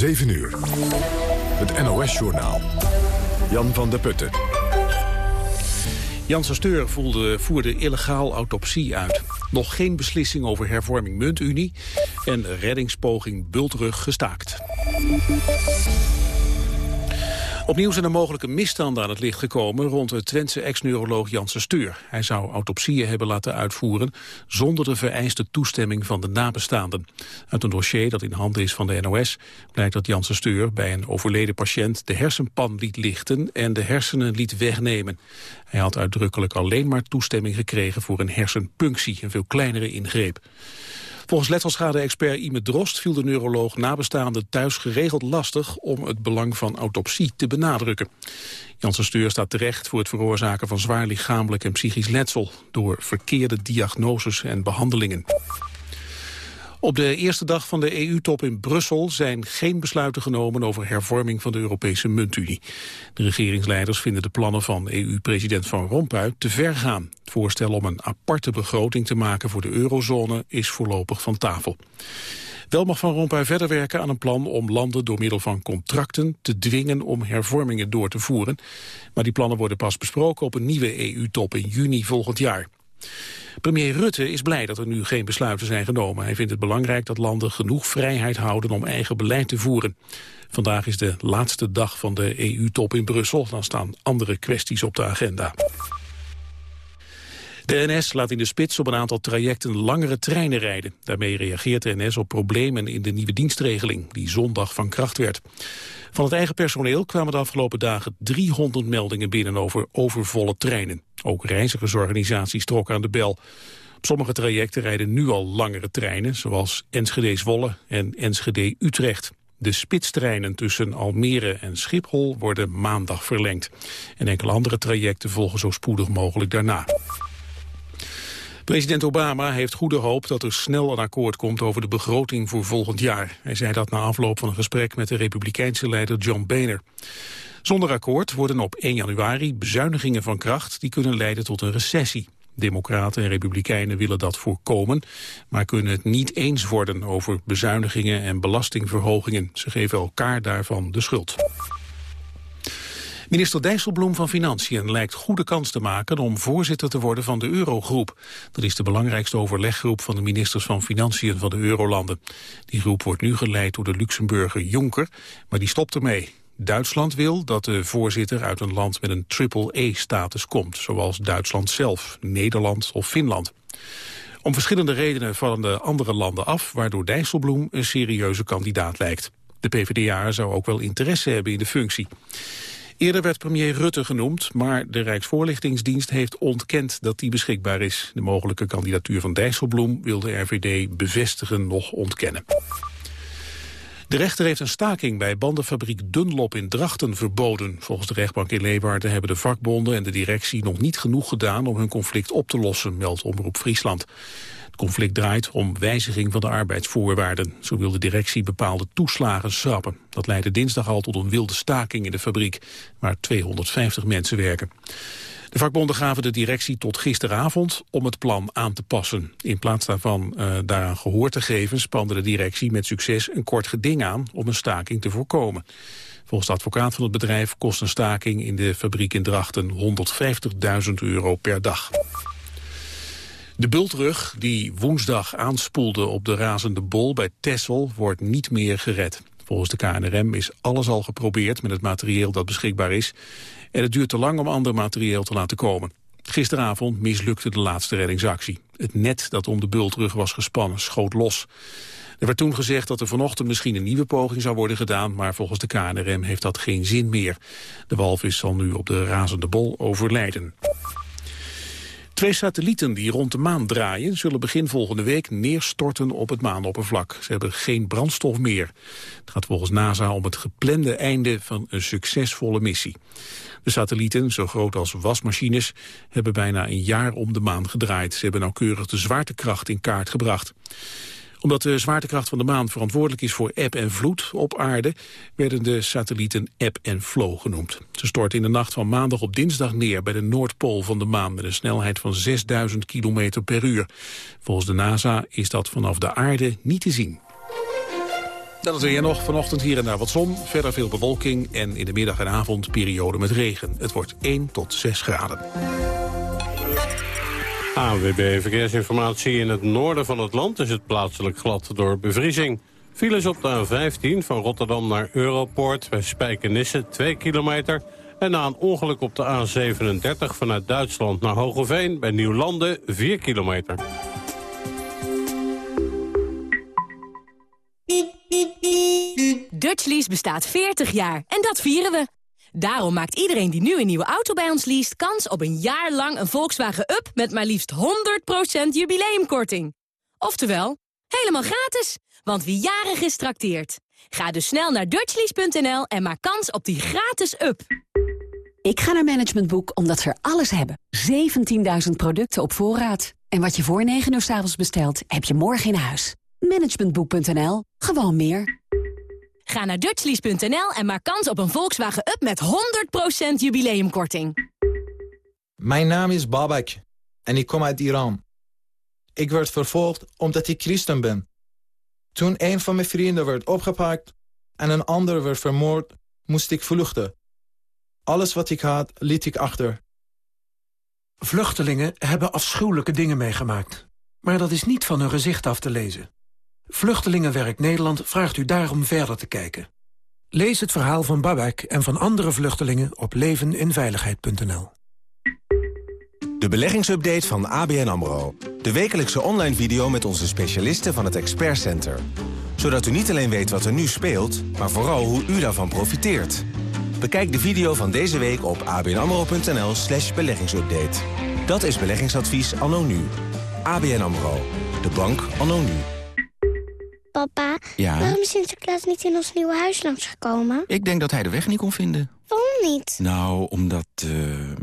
7 uur. Het NOS-journaal. Jan van der Putten. Jan Steur voelde, voerde illegaal autopsie uit. Nog geen beslissing over hervorming muntunie en reddingspoging Bultrug gestaakt. Opnieuw zijn er mogelijke misstanden aan het licht gekomen rond de Twentse ex-neuroloog Janssen Steur. Hij zou autopsieën hebben laten uitvoeren zonder de vereiste toestemming van de nabestaanden. Uit een dossier dat in handen is van de NOS blijkt dat Janssen Steur bij een overleden patiënt de hersenpan liet lichten en de hersenen liet wegnemen. Hij had uitdrukkelijk alleen maar toestemming gekregen voor een hersenpunctie, een veel kleinere ingreep. Volgens letselschade-expert Ime Drost viel de neuroloog nabestaanden thuis geregeld lastig om het belang van autopsie te benadrukken. Janssen Steur staat terecht voor het veroorzaken van zwaar lichamelijk en psychisch letsel door verkeerde diagnoses en behandelingen. Op de eerste dag van de EU-top in Brussel zijn geen besluiten genomen over hervorming van de Europese muntunie. De regeringsleiders vinden de plannen van EU-president Van Rompuy te ver gaan. Het voorstel om een aparte begroting te maken voor de eurozone is voorlopig van tafel. Wel mag Van Rompuy verder werken aan een plan om landen door middel van contracten te dwingen om hervormingen door te voeren. Maar die plannen worden pas besproken op een nieuwe EU-top in juni volgend jaar. Premier Rutte is blij dat er nu geen besluiten zijn genomen. Hij vindt het belangrijk dat landen genoeg vrijheid houden om eigen beleid te voeren. Vandaag is de laatste dag van de EU-top in Brussel. Dan staan andere kwesties op de agenda. De NS laat in de spits op een aantal trajecten langere treinen rijden. Daarmee reageert de NS op problemen in de nieuwe dienstregeling... die zondag van kracht werd. Van het eigen personeel kwamen de afgelopen dagen 300 meldingen binnen over overvolle treinen. Ook reizigersorganisaties trokken aan de bel. Op sommige trajecten rijden nu al langere treinen, zoals Enschede-Zwolle en Enschede-Utrecht. De spitstreinen tussen Almere en Schiphol worden maandag verlengd. En enkele andere trajecten volgen zo spoedig mogelijk daarna. President Obama heeft goede hoop dat er snel een akkoord komt over de begroting voor volgend jaar. Hij zei dat na afloop van een gesprek met de republikeinse leider John Boehner. Zonder akkoord worden op 1 januari bezuinigingen van kracht die kunnen leiden tot een recessie. Democraten en republikeinen willen dat voorkomen, maar kunnen het niet eens worden over bezuinigingen en belastingverhogingen. Ze geven elkaar daarvan de schuld. Minister Dijsselbloem van Financiën lijkt goede kans te maken om voorzitter te worden van de Eurogroep. Dat is de belangrijkste overleggroep van de ministers van Financiën van de Eurolanden. Die groep wordt nu geleid door de Luxemburger Jonker, maar die stopt ermee. Duitsland wil dat de voorzitter uit een land met een triple-E-status komt, zoals Duitsland zelf, Nederland of Finland. Om verschillende redenen vallen de andere landen af, waardoor Dijsselbloem een serieuze kandidaat lijkt. De PvdA zou ook wel interesse hebben in de functie. Eerder werd premier Rutte genoemd, maar de Rijksvoorlichtingsdienst heeft ontkend dat die beschikbaar is. De mogelijke kandidatuur van Dijsselbloem wil de RVD bevestigen nog ontkennen. De rechter heeft een staking bij bandenfabriek Dunlop in Drachten verboden. Volgens de rechtbank in Leeuwarden hebben de vakbonden en de directie nog niet genoeg gedaan om hun conflict op te lossen, meldt Omroep Friesland. Conflict draait om wijziging van de arbeidsvoorwaarden. Zo wil de directie bepaalde toeslagen schrappen. Dat leidde dinsdag al tot een wilde staking in de fabriek, waar 250 mensen werken. De vakbonden gaven de directie tot gisteravond om het plan aan te passen. In plaats daarvan uh, daaraan gehoor te geven... spande de directie met succes een kort geding aan om een staking te voorkomen. Volgens de advocaat van het bedrijf kost een staking in de fabriek in Drachten 150.000 euro per dag. De bultrug die woensdag aanspoelde op de razende bol bij Tessel wordt niet meer gered. Volgens de KNRM is alles al geprobeerd met het materieel dat beschikbaar is. En het duurt te lang om ander materieel te laten komen. Gisteravond mislukte de laatste reddingsactie. Het net dat om de bultrug was gespannen schoot los. Er werd toen gezegd dat er vanochtend misschien een nieuwe poging zou worden gedaan, maar volgens de KNRM heeft dat geen zin meer. De walvis zal nu op de razende bol overlijden. Twee satellieten die rond de maan draaien... zullen begin volgende week neerstorten op het maanoppervlak. Ze hebben geen brandstof meer. Het gaat volgens NASA om het geplande einde van een succesvolle missie. De satellieten, zo groot als wasmachines, hebben bijna een jaar om de maan gedraaid. Ze hebben nauwkeurig de zwaartekracht in kaart gebracht omdat de zwaartekracht van de maan verantwoordelijk is voor eb en vloed op aarde... werden de satellieten eb en flow genoemd. Ze stortten in de nacht van maandag op dinsdag neer... bij de Noordpool van de maan met een snelheid van 6000 km per uur. Volgens de NASA is dat vanaf de aarde niet te zien. Dan is weer nog vanochtend hier en daar wat zon. Verder veel bewolking en in de middag en avond periode met regen. Het wordt 1 tot 6 graden. AWB Verkeersinformatie. In het noorden van het land is het plaatselijk glad door bevriezing. Files op de A15 van Rotterdam naar Europoort bij Spijkenisse 2 kilometer... En na een ongeluk op de A37 vanuit Duitsland naar Hogeveen... bij Nieuwlanden 4 kilometer. Dutchlease bestaat 40 jaar en dat vieren we. Daarom maakt iedereen die nu een nieuwe auto bij ons leest... kans op een jaar lang een Volkswagen Up met maar liefst 100% jubileumkorting. Oftewel, helemaal gratis, want wie jarig is trakteert. Ga dus snel naar dutchlease.nl en maak kans op die gratis Up. Ik ga naar Management Boek omdat ze er alles hebben. 17.000 producten op voorraad. En wat je voor 9 uur s avonds bestelt, heb je morgen in huis. Managementboek.nl. Gewoon meer. Ga naar dutchlease.nl en maak kans op een Volkswagen Up met 100% jubileumkorting. Mijn naam is Babak en ik kom uit Iran. Ik werd vervolgd omdat ik christen ben. Toen een van mijn vrienden werd opgepakt en een ander werd vermoord, moest ik vluchten. Alles wat ik had, liet ik achter. Vluchtelingen hebben afschuwelijke dingen meegemaakt. Maar dat is niet van hun gezicht af te lezen. Vluchtelingenwerk Nederland vraagt u daarom verder te kijken. Lees het verhaal van Babak en van andere vluchtelingen op leveninveiligheid.nl. De beleggingsupdate van ABN AMRO. De wekelijkse online video met onze specialisten van het Expert Center. Zodat u niet alleen weet wat er nu speelt, maar vooral hoe u daarvan profiteert. Bekijk de video van deze week op abnamro.nl slash beleggingsupdate. Dat is beleggingadvies anno nu. ABN AMRO. De bank anno nu. Papa, Ja? waarom is Sinterklaas niet in ons nieuwe huis langsgekomen? Ik denk dat hij de weg niet kon vinden. Waarom niet? Nou, omdat eh,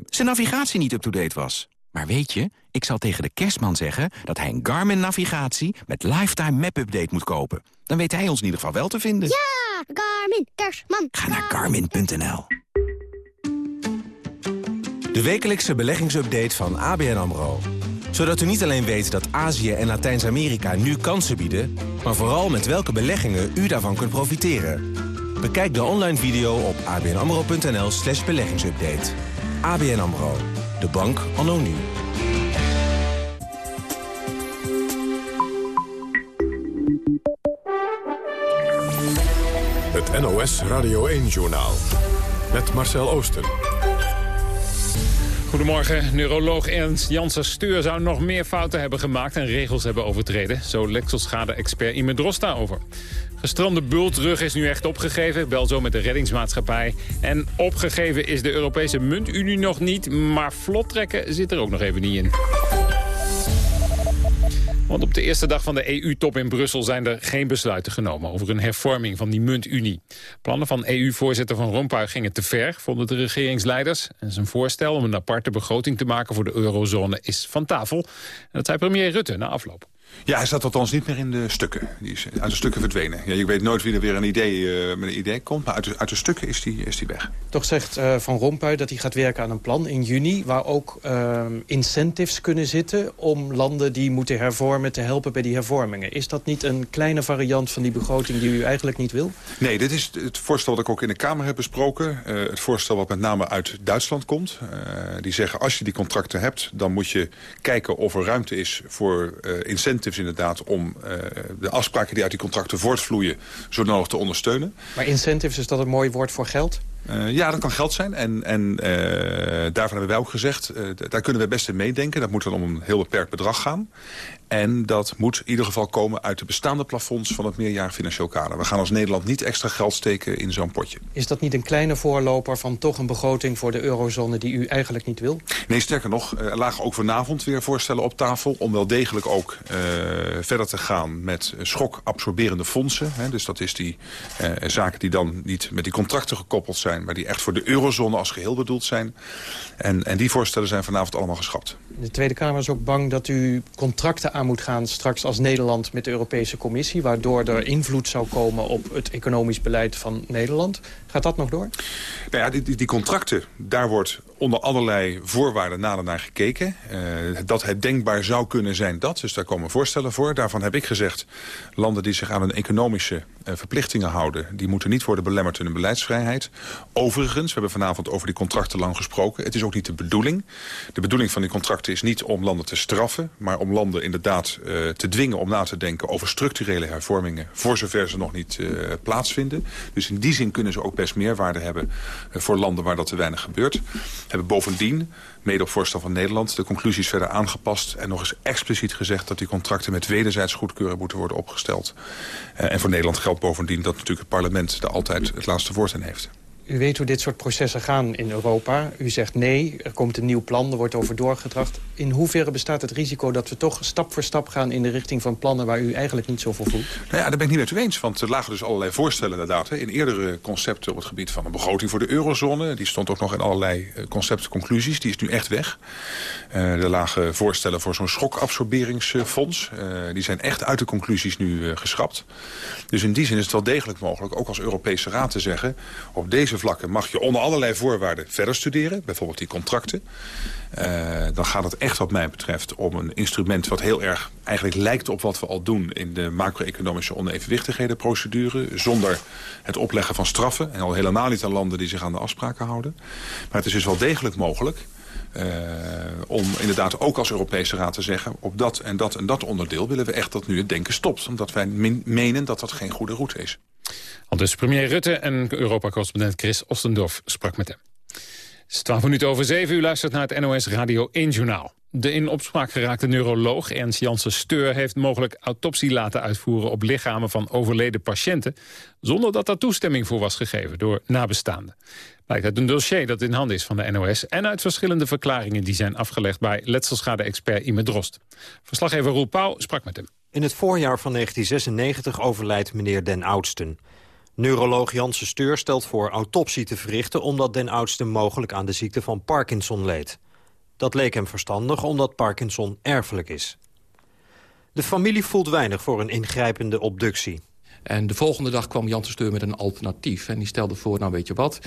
zijn navigatie niet up-to-date was. Maar weet je, ik zal tegen de kerstman zeggen... dat hij een Garmin-navigatie met Lifetime Map-update moet kopen. Dan weet hij ons in ieder geval wel te vinden. Ja, Garmin, kerstman. Ga naar Garmin.nl. De wekelijkse beleggingsupdate van ABN AMRO. Zodat u niet alleen weet dat Azië en Latijns-Amerika nu kansen bieden... maar vooral met welke beleggingen u daarvan kunt profiteren. Bekijk de online video op abnamro.nl slash beleggingsupdate. ABN AMRO. De bank anno nu. Het NOS Radio 1-journaal. Met Marcel Oosten. Goedemorgen. Neuroloog Ernst Janssen Steur zou nog meer fouten hebben gemaakt... en regels hebben overtreden. Zo Lexelschade-expert Ime Drost daarover. Gestrande bultrug is nu echt opgegeven. Bel zo met de reddingsmaatschappij. En opgegeven is de Europese muntunie nog niet... maar vlot trekken zit er ook nog even niet in. Want op de eerste dag van de EU-top in Brussel zijn er geen besluiten genomen over een hervorming van die muntunie. Plannen van EU-voorzitter Van Rompuy gingen te ver, vonden de regeringsleiders. En zijn voorstel om een aparte begroting te maken voor de eurozone is van tafel. En dat zei premier Rutte na afloop. Ja, hij staat althans niet meer in de stukken. Die is uit de stukken verdwenen. Ja, je weet nooit wie er weer een idee, eh, met een idee komt. Maar uit de, uit de stukken is die, is die weg. Toch zegt eh, Van Rompuy dat hij gaat werken aan een plan in juni... waar ook uh, incentives kunnen zitten om landen die moeten hervormen... te helpen bij die hervormingen. Is dat niet een kleine variant van die begroting die u eigenlijk niet wil? Nee, dit is het voorstel dat ik ook in de Kamer heb besproken. Uh, het voorstel wat met name uit Duitsland komt. die zeggen als je die contracten hebt... dan moet je kijken of er ruimte is voor incentives inderdaad om uh, de afspraken die uit die contracten voortvloeien zo nodig te ondersteunen. Maar incentives, is dat een mooi woord voor geld? Uh, ja, dat kan geld zijn. En, en uh, daarvan hebben wij ook gezegd, daar kunnen we best in meedenken. Dat moet dan om een heel beperkt bedrag gaan. En dat moet in ieder geval komen uit de bestaande plafonds van het meerjarig financieel kader. We gaan als Nederland niet extra geld steken in zo'n potje. Is dat niet een kleine voorloper van toch een begroting voor de eurozone die u eigenlijk niet wil? Nee, sterker nog, er lagen ook vanavond weer voorstellen op tafel... om wel degelijk ook verder te gaan met schokabsorberende fondsen. Hè. Dus dat is die zaken die dan niet met die contracten gekoppeld zijn... maar die echt voor de eurozone als geheel bedoeld zijn. En, en die voorstellen zijn vanavond allemaal geschrapt. De Tweede Kamer is ook bang dat u contracten aan moet gaan straks als Nederland met de Europese Commissie... waardoor er invloed zou komen op het economisch beleid van Nederland. Gaat dat nog door? Nou ja, die, die, die contracten, daar wordt onder allerlei voorwaarden nader naar gekeken. Uh, dat het denkbaar zou kunnen zijn dat. Dus daar komen voorstellen voor. Daarvan heb ik gezegd, landen die zich aan hun economische uh, verplichtingen houden... die moeten niet worden belemmerd in hun beleidsvrijheid. Overigens, we hebben vanavond over die contracten lang gesproken. Het is ook niet de bedoeling. De bedoeling van die contracten is niet om landen te straffen... maar om landen inderdaad uh, te dwingen om na te denken over structurele hervormingen... voor zover ze nog niet plaatsvinden. Dus in die zin kunnen ze ook best meerwaarde hebben... voor landen waar dat te weinig gebeurt hebben bovendien, mede op voorstel van Nederland... de conclusies verder aangepast en nog eens expliciet gezegd... dat die contracten met wederzijds goedkeuren moeten worden opgesteld. Uh, en voor Nederland geldt bovendien dat natuurlijk het parlement... er altijd het laatste woord in heeft. U weet hoe dit soort processen gaan in Europa. U zegt nee, er komt een nieuw plan, er wordt over doorgedracht. In hoeverre bestaat het risico dat we toch stap voor stap gaan... in de richting van plannen waar u eigenlijk niet zoveel voelt? Nou ja, daar ben ik niet met u eens. Want er lagen dus allerlei voorstellen inderdaad... Hè, in eerdere concepten op het gebied van een begroting voor de eurozone. Die stond ook nog in allerlei eh, concepten, conclusies. Die is nu echt weg. Uh, er lagen voorstellen voor zo'n schokabsorberingsfonds. Uh, die zijn echt uit de conclusies nu geschrapt. Dus in die zin is het wel degelijk mogelijk... ook als Europese Raad te zeggen... op deze vlakken mag je onder allerlei voorwaarden verder studeren. Bijvoorbeeld die contracten. Uh, dan gaat het echt wat mij betreft om een instrument... wat heel erg eigenlijk lijkt op wat we al doen... in de macro-economische onevenwichtighedenprocedure... zonder het opleggen van straffen. En al helemaal niet aan landen die zich aan de afspraken houden. Maar het is dus wel degelijk mogelijk... Uh, om inderdaad ook als Europese Raad te zeggen... op dat en dat en dat onderdeel willen we echt dat nu het denken stopt. Omdat wij menen dat dat geen goede route is. Al dus premier Rutte en Europa-correspondent Chris Ostendorf sprak met hem. Het is 12 minuten over 7. U luistert naar het NOS Radio 1 Journaal. De in opspraak geraakte neuroloog Ernst Janssen Steur... heeft mogelijk autopsie laten uitvoeren op lichamen van overleden patiënten... zonder dat daar toestemming voor was gegeven door nabestaanden. Blijkt uit een dossier dat in handen is van de NOS... en uit verschillende verklaringen die zijn afgelegd bij letselschade-expert Ime Drost. Verslaggever Roel Pauw sprak met hem. In het voorjaar van 1996 overlijdt meneer Den Oudsten. Neuroloog Janssen Steur stelt voor autopsie te verrichten... omdat Den Oudsten mogelijk aan de ziekte van Parkinson leed. Dat leek hem verstandig omdat Parkinson erfelijk is. De familie voelt weinig voor een ingrijpende obductie. En de volgende dag kwam Janssen Steur met een alternatief. En die stelde voor, nou weet je wat...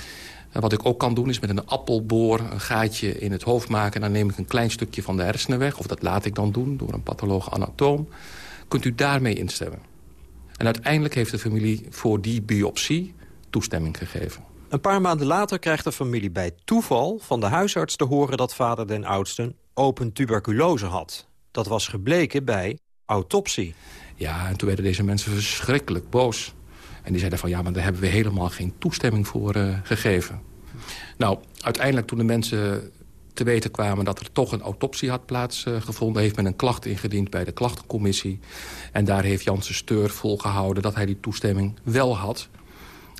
Wat ik ook kan doen is met een appelboor een gaatje in het hoofd maken... en dan neem ik een klein stukje van de hersenen weg. Of dat laat ik dan doen door een patholoog anatoom. Kunt u daarmee instemmen? En uiteindelijk heeft de familie voor die biopsie toestemming gegeven. Een paar maanden later krijgt de familie bij toeval van de huisarts te horen... dat vader den oudsten open tuberculose had. Dat was gebleken bij autopsie. Ja, en toen werden deze mensen verschrikkelijk boos. En die zeiden van, ja, maar daar hebben we helemaal geen toestemming voor uh, gegeven. Nou, uiteindelijk toen de mensen te weten kwamen dat er toch een autopsie had plaatsgevonden... heeft men een klacht ingediend bij de klachtencommissie. En daar heeft Janssen Steur volgehouden dat hij die toestemming wel had.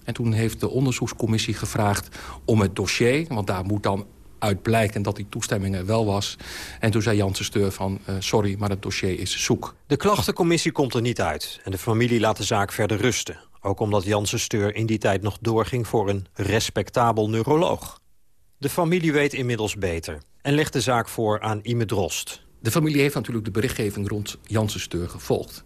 En toen heeft de onderzoekscommissie gevraagd om het dossier... want daar moet dan uit blijken dat die toestemming er wel was. En toen zei Janssen Steur van, uh, sorry, maar het dossier is zoek. De klachtencommissie komt er niet uit en de familie laat de zaak verder rusten. Ook omdat Janssen Steur in die tijd nog doorging voor een respectabel neuroloog. De familie weet inmiddels beter en legt de zaak voor aan Ime Drost. De familie heeft natuurlijk de berichtgeving rond Janssen Steur gevolgd.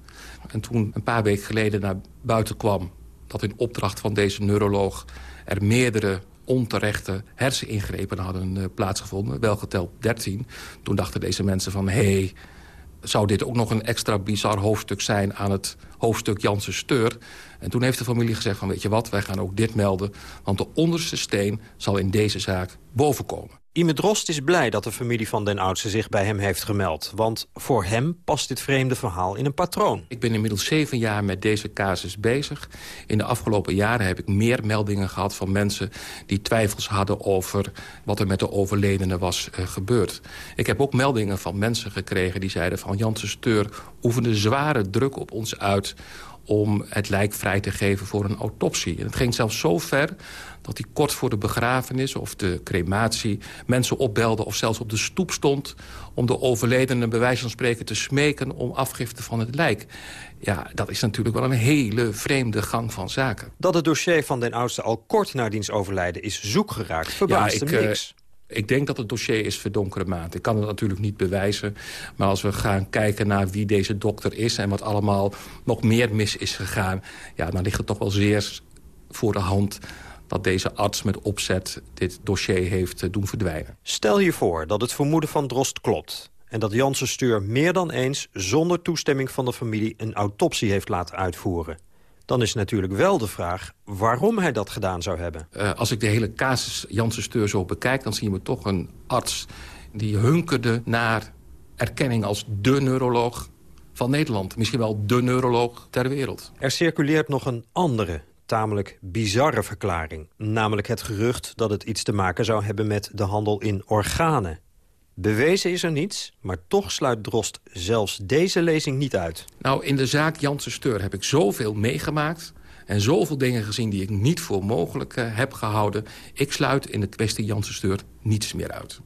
En toen een paar weken geleden naar buiten kwam... dat in opdracht van deze neuroloog er meerdere onterechte herseningrepen hadden uh, plaatsgevonden. Wel geteld 13. Toen dachten deze mensen van... hé, hey, zou dit ook nog een extra bizar hoofdstuk zijn aan het hoofdstuk Janssen Steur. En toen heeft de familie gezegd van weet je wat, wij gaan ook dit melden. Want de onderste steen zal in deze zaak bovenkomen. Ime Drost is blij dat de familie van Den Oudste zich bij hem heeft gemeld. Want voor hem past dit vreemde verhaal in een patroon. Ik ben inmiddels zeven jaar met deze casus bezig. In de afgelopen jaren heb ik meer meldingen gehad van mensen... die twijfels hadden over wat er met de overledene was uh, gebeurd. Ik heb ook meldingen van mensen gekregen die zeiden van... Janssen Steur oefende zware druk op ons uit om het lijk vrij te geven voor een autopsie. En het ging zelfs zo ver dat hij kort voor de begrafenis of de crematie... mensen opbelde of zelfs op de stoep stond... om de overledene bij wijze van spreken te smeken om afgifte van het lijk. Ja, dat is natuurlijk wel een hele vreemde gang van zaken. Dat het dossier van den oudste al kort na diens overlijden is zoek geraakt, verbaast ja, ik, hem niks. Uh, ik denk dat het dossier is verdonkere maat. Ik kan het natuurlijk niet bewijzen. Maar als we gaan kijken naar wie deze dokter is... en wat allemaal nog meer mis is gegaan... ja, dan ligt het toch wel zeer voor de hand dat deze arts met opzet dit dossier heeft eh, doen verdwijnen. Stel je voor dat het vermoeden van Drost klopt... en dat Janssen Stuur meer dan eens zonder toestemming van de familie... een autopsie heeft laten uitvoeren. Dan is natuurlijk wel de vraag waarom hij dat gedaan zou hebben. Uh, als ik de hele casus Janssen Steur zo bekijk... dan zien we toch een arts die hunkerde naar erkenning als de neuroloog van Nederland. Misschien wel de neuroloog ter wereld. Er circuleert nog een andere, tamelijk bizarre verklaring. Namelijk het gerucht dat het iets te maken zou hebben met de handel in organen. Bewezen is er niets, maar toch sluit Drost zelfs deze lezing niet uit. Nou, in de zaak Janssen Steur heb ik zoveel meegemaakt... en zoveel dingen gezien die ik niet voor mogelijk uh, heb gehouden. Ik sluit in de kwestie Janssen Steur niets meer uit.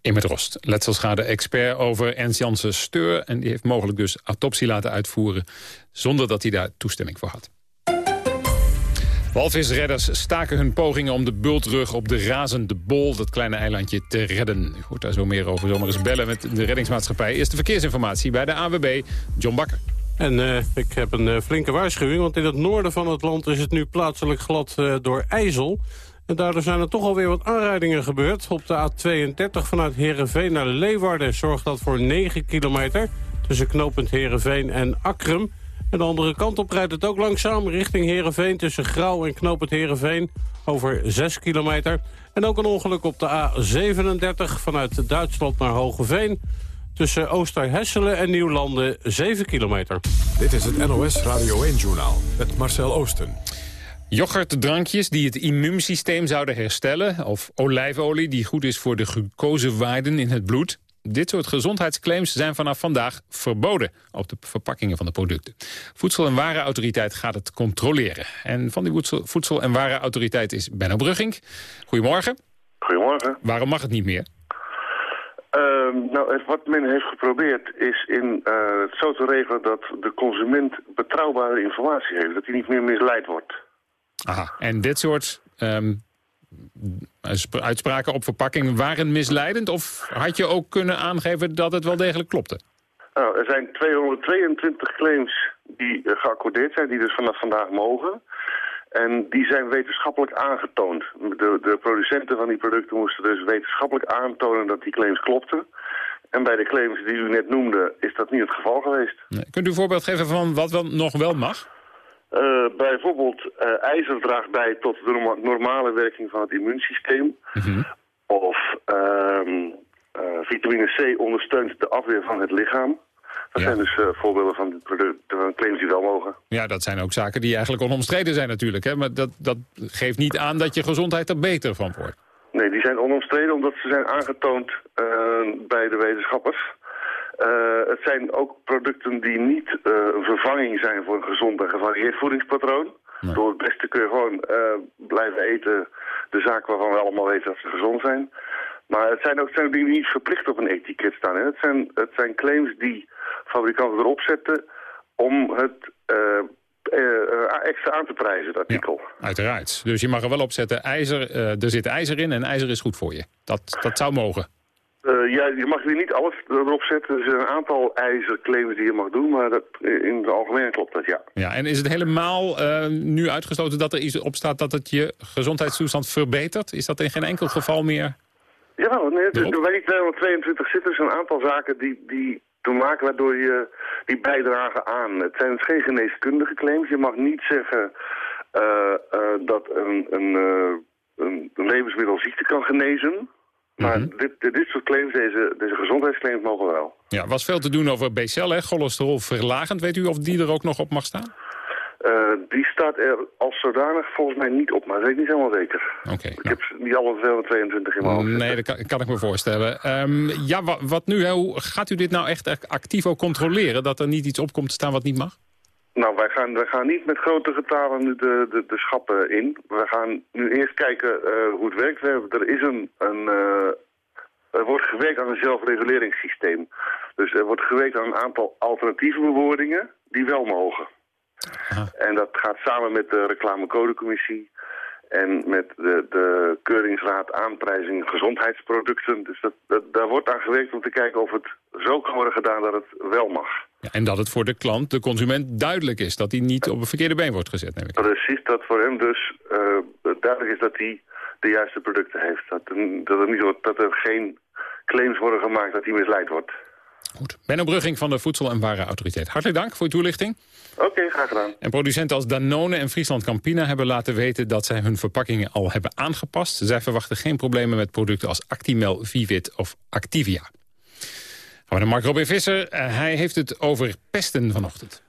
Immet Rost, letselschade-expert over Ernst Janssen Steur... en die heeft mogelijk dus autopsie laten uitvoeren... zonder dat hij daar toestemming voor had. Walvisredders staken hun pogingen om de bultrug op de razende bol... dat kleine eilandje te redden. U hoort daar zo meer over. Zomaar eens bellen met de reddingsmaatschappij. Eerste verkeersinformatie bij de AWB, John Bakker. En uh, ik heb een uh, flinke waarschuwing, want in het noorden van het land... is het nu plaatselijk glad uh, door IJssel. En daardoor zijn er toch alweer wat aanrijdingen gebeurd. Op de A32 vanuit Heerenveen naar Leeuwarden zorgt dat voor 9 kilometer... tussen knooppunt Heerenveen en Akrum... En de andere kant op rijdt het ook langzaam richting Heerenveen... tussen Grauw en Knoop Heerenveen over 6 kilometer. En ook een ongeluk op de A37 vanuit Duitsland naar Hogeveen... tussen Oosterhesselen en Nieuwlanden 7 kilometer. Dit is het NOS Radio 1-journaal met Marcel Oosten. Yoghurtdrankjes die het immuunsysteem zouden herstellen... of olijfolie die goed is voor de glucosewaarden in het bloed... Dit soort gezondheidsclaims zijn vanaf vandaag verboden op de verpakkingen van de producten. Voedsel- en Warenautoriteit gaat het controleren. En van die Voedsel- en Warenautoriteit is Benno Brugging. Goedemorgen. Goedemorgen. Waarom mag het niet meer? Uh, nou, wat men heeft geprobeerd is in, uh, het zo te regelen dat de consument betrouwbare informatie heeft. Dat hij niet meer misleid wordt. Aha, en dit soort um, uitspraken op verpakking waren misleidend? Of had je ook kunnen aangeven dat het wel degelijk klopte? Nou, er zijn 222 claims die geaccordeerd zijn, die dus vanaf vandaag mogen. En die zijn wetenschappelijk aangetoond. De, de producenten van die producten moesten dus wetenschappelijk aantonen dat die claims klopten. En bij de claims die u net noemde is dat niet het geval geweest. Nee. Kunt u een voorbeeld geven van wat wel nog wel mag? Uh, bijvoorbeeld uh, ijzer draagt bij tot de normale werking van het immuunsysteem. Mm -hmm. Of uh, vitamine C ondersteunt de afweer van het lichaam. Dat ja. zijn dus voorbeelden van, van claims die wel mogen. Ja, dat zijn ook zaken die eigenlijk onomstreden zijn natuurlijk. Hè? Maar dat, dat geeft niet aan dat je gezondheid er beter van wordt. Nee, die zijn onomstreden omdat ze zijn aangetoond bij de wetenschappers. Uh, het zijn ook producten die niet uh, een vervanging zijn voor een gezond en gevarieerd voedingspatroon. Nee. Door het beste kun je gewoon uh, blijven eten de zaken waarvan we allemaal weten dat ze gezond zijn. Maar het zijn ook het zijn dingen die niet verplicht op een etiket staan. Hè. Het, zijn, het zijn claims die fabrikanten erop zetten om het extra aan te prijzen, het artikel. Ja, uiteraard. Dus je mag er wel op zetten, ijzer, er zit ijzer in en ijzer is goed voor je. Dat, dat zou mogen. Uh, ja, je mag weer niet alles erop zetten. Er zijn een aantal ijzerclaims die je mag doen, maar dat, in het algemeen klopt dat, ja. Ja, en is het helemaal uh, nu uitgesloten dat er iets op staat dat het je gezondheidstoestand verbetert? Is dat in geen enkel geval meer? Ja, nee, dus bij die 222 zitten dus een aantal zaken die, die te maken waardoor je die bijdragen aan. Het zijn dus geen geneeskundige claims. Je mag niet zeggen uh, dat een, een, een levensmiddel ziekte kan genezen. Maar mm -hmm. dit, dit soort claims, deze, deze gezondheidsclaims mogen wel. Ja, was veel te doen over BCL, hè? cholesterol verlagend. Weet u of die er ook nog op mag staan? Uh, die staat er als zodanig volgens mij niet op, maar dat weet ik niet helemaal zeker. Okay, ik nou. heb niet alle 222 in mijn hoofd. Nee, dat kan, kan, ik me voorstellen. Um, ja, wat, wat nu? Hè? Hoe gaat u dit nou echt actief ook controleren? Dat er niet iets op komt te staan wat niet mag? Nou, wij gaan, wij gaan niet met grote getalen nu de, de, de schappen in. We gaan nu eerst kijken uh, hoe het werkt. Er, is een, een, uh, er wordt gewerkt aan een zelfreguleringssysteem. Dus er wordt gewerkt aan een aantal alternatieve bewoordingen die wel mogen. Aha. En dat gaat samen met de reclamecodecommissie. En met de, de keuringsraad aanprijzing gezondheidsproducten. Dus dat, dat, daar wordt aan gewerkt om te kijken of het zo kan worden gedaan dat het wel mag. Ja, en dat het voor de klant, de consument, duidelijk is. Dat hij niet op een verkeerde been wordt gezet, neem ik. Precies, dat voor hem dus uh, duidelijk is dat hij de juiste producten heeft. Dat, dat, er niet, dat er geen claims worden gemaakt dat hij misleid wordt. Benno Brugging van de Voedsel- en Warenautoriteit. Hartelijk dank voor uw toelichting. Oké, graag gedaan. En producenten als Danone en Friesland Campina hebben laten weten dat zij hun verpakkingen al hebben aangepast. Zij verwachten geen problemen met producten als Actimel, Vivit of Activia. Gaan we naar Mark Robin Visser. Eh, hij heeft het over pesten vanochtend.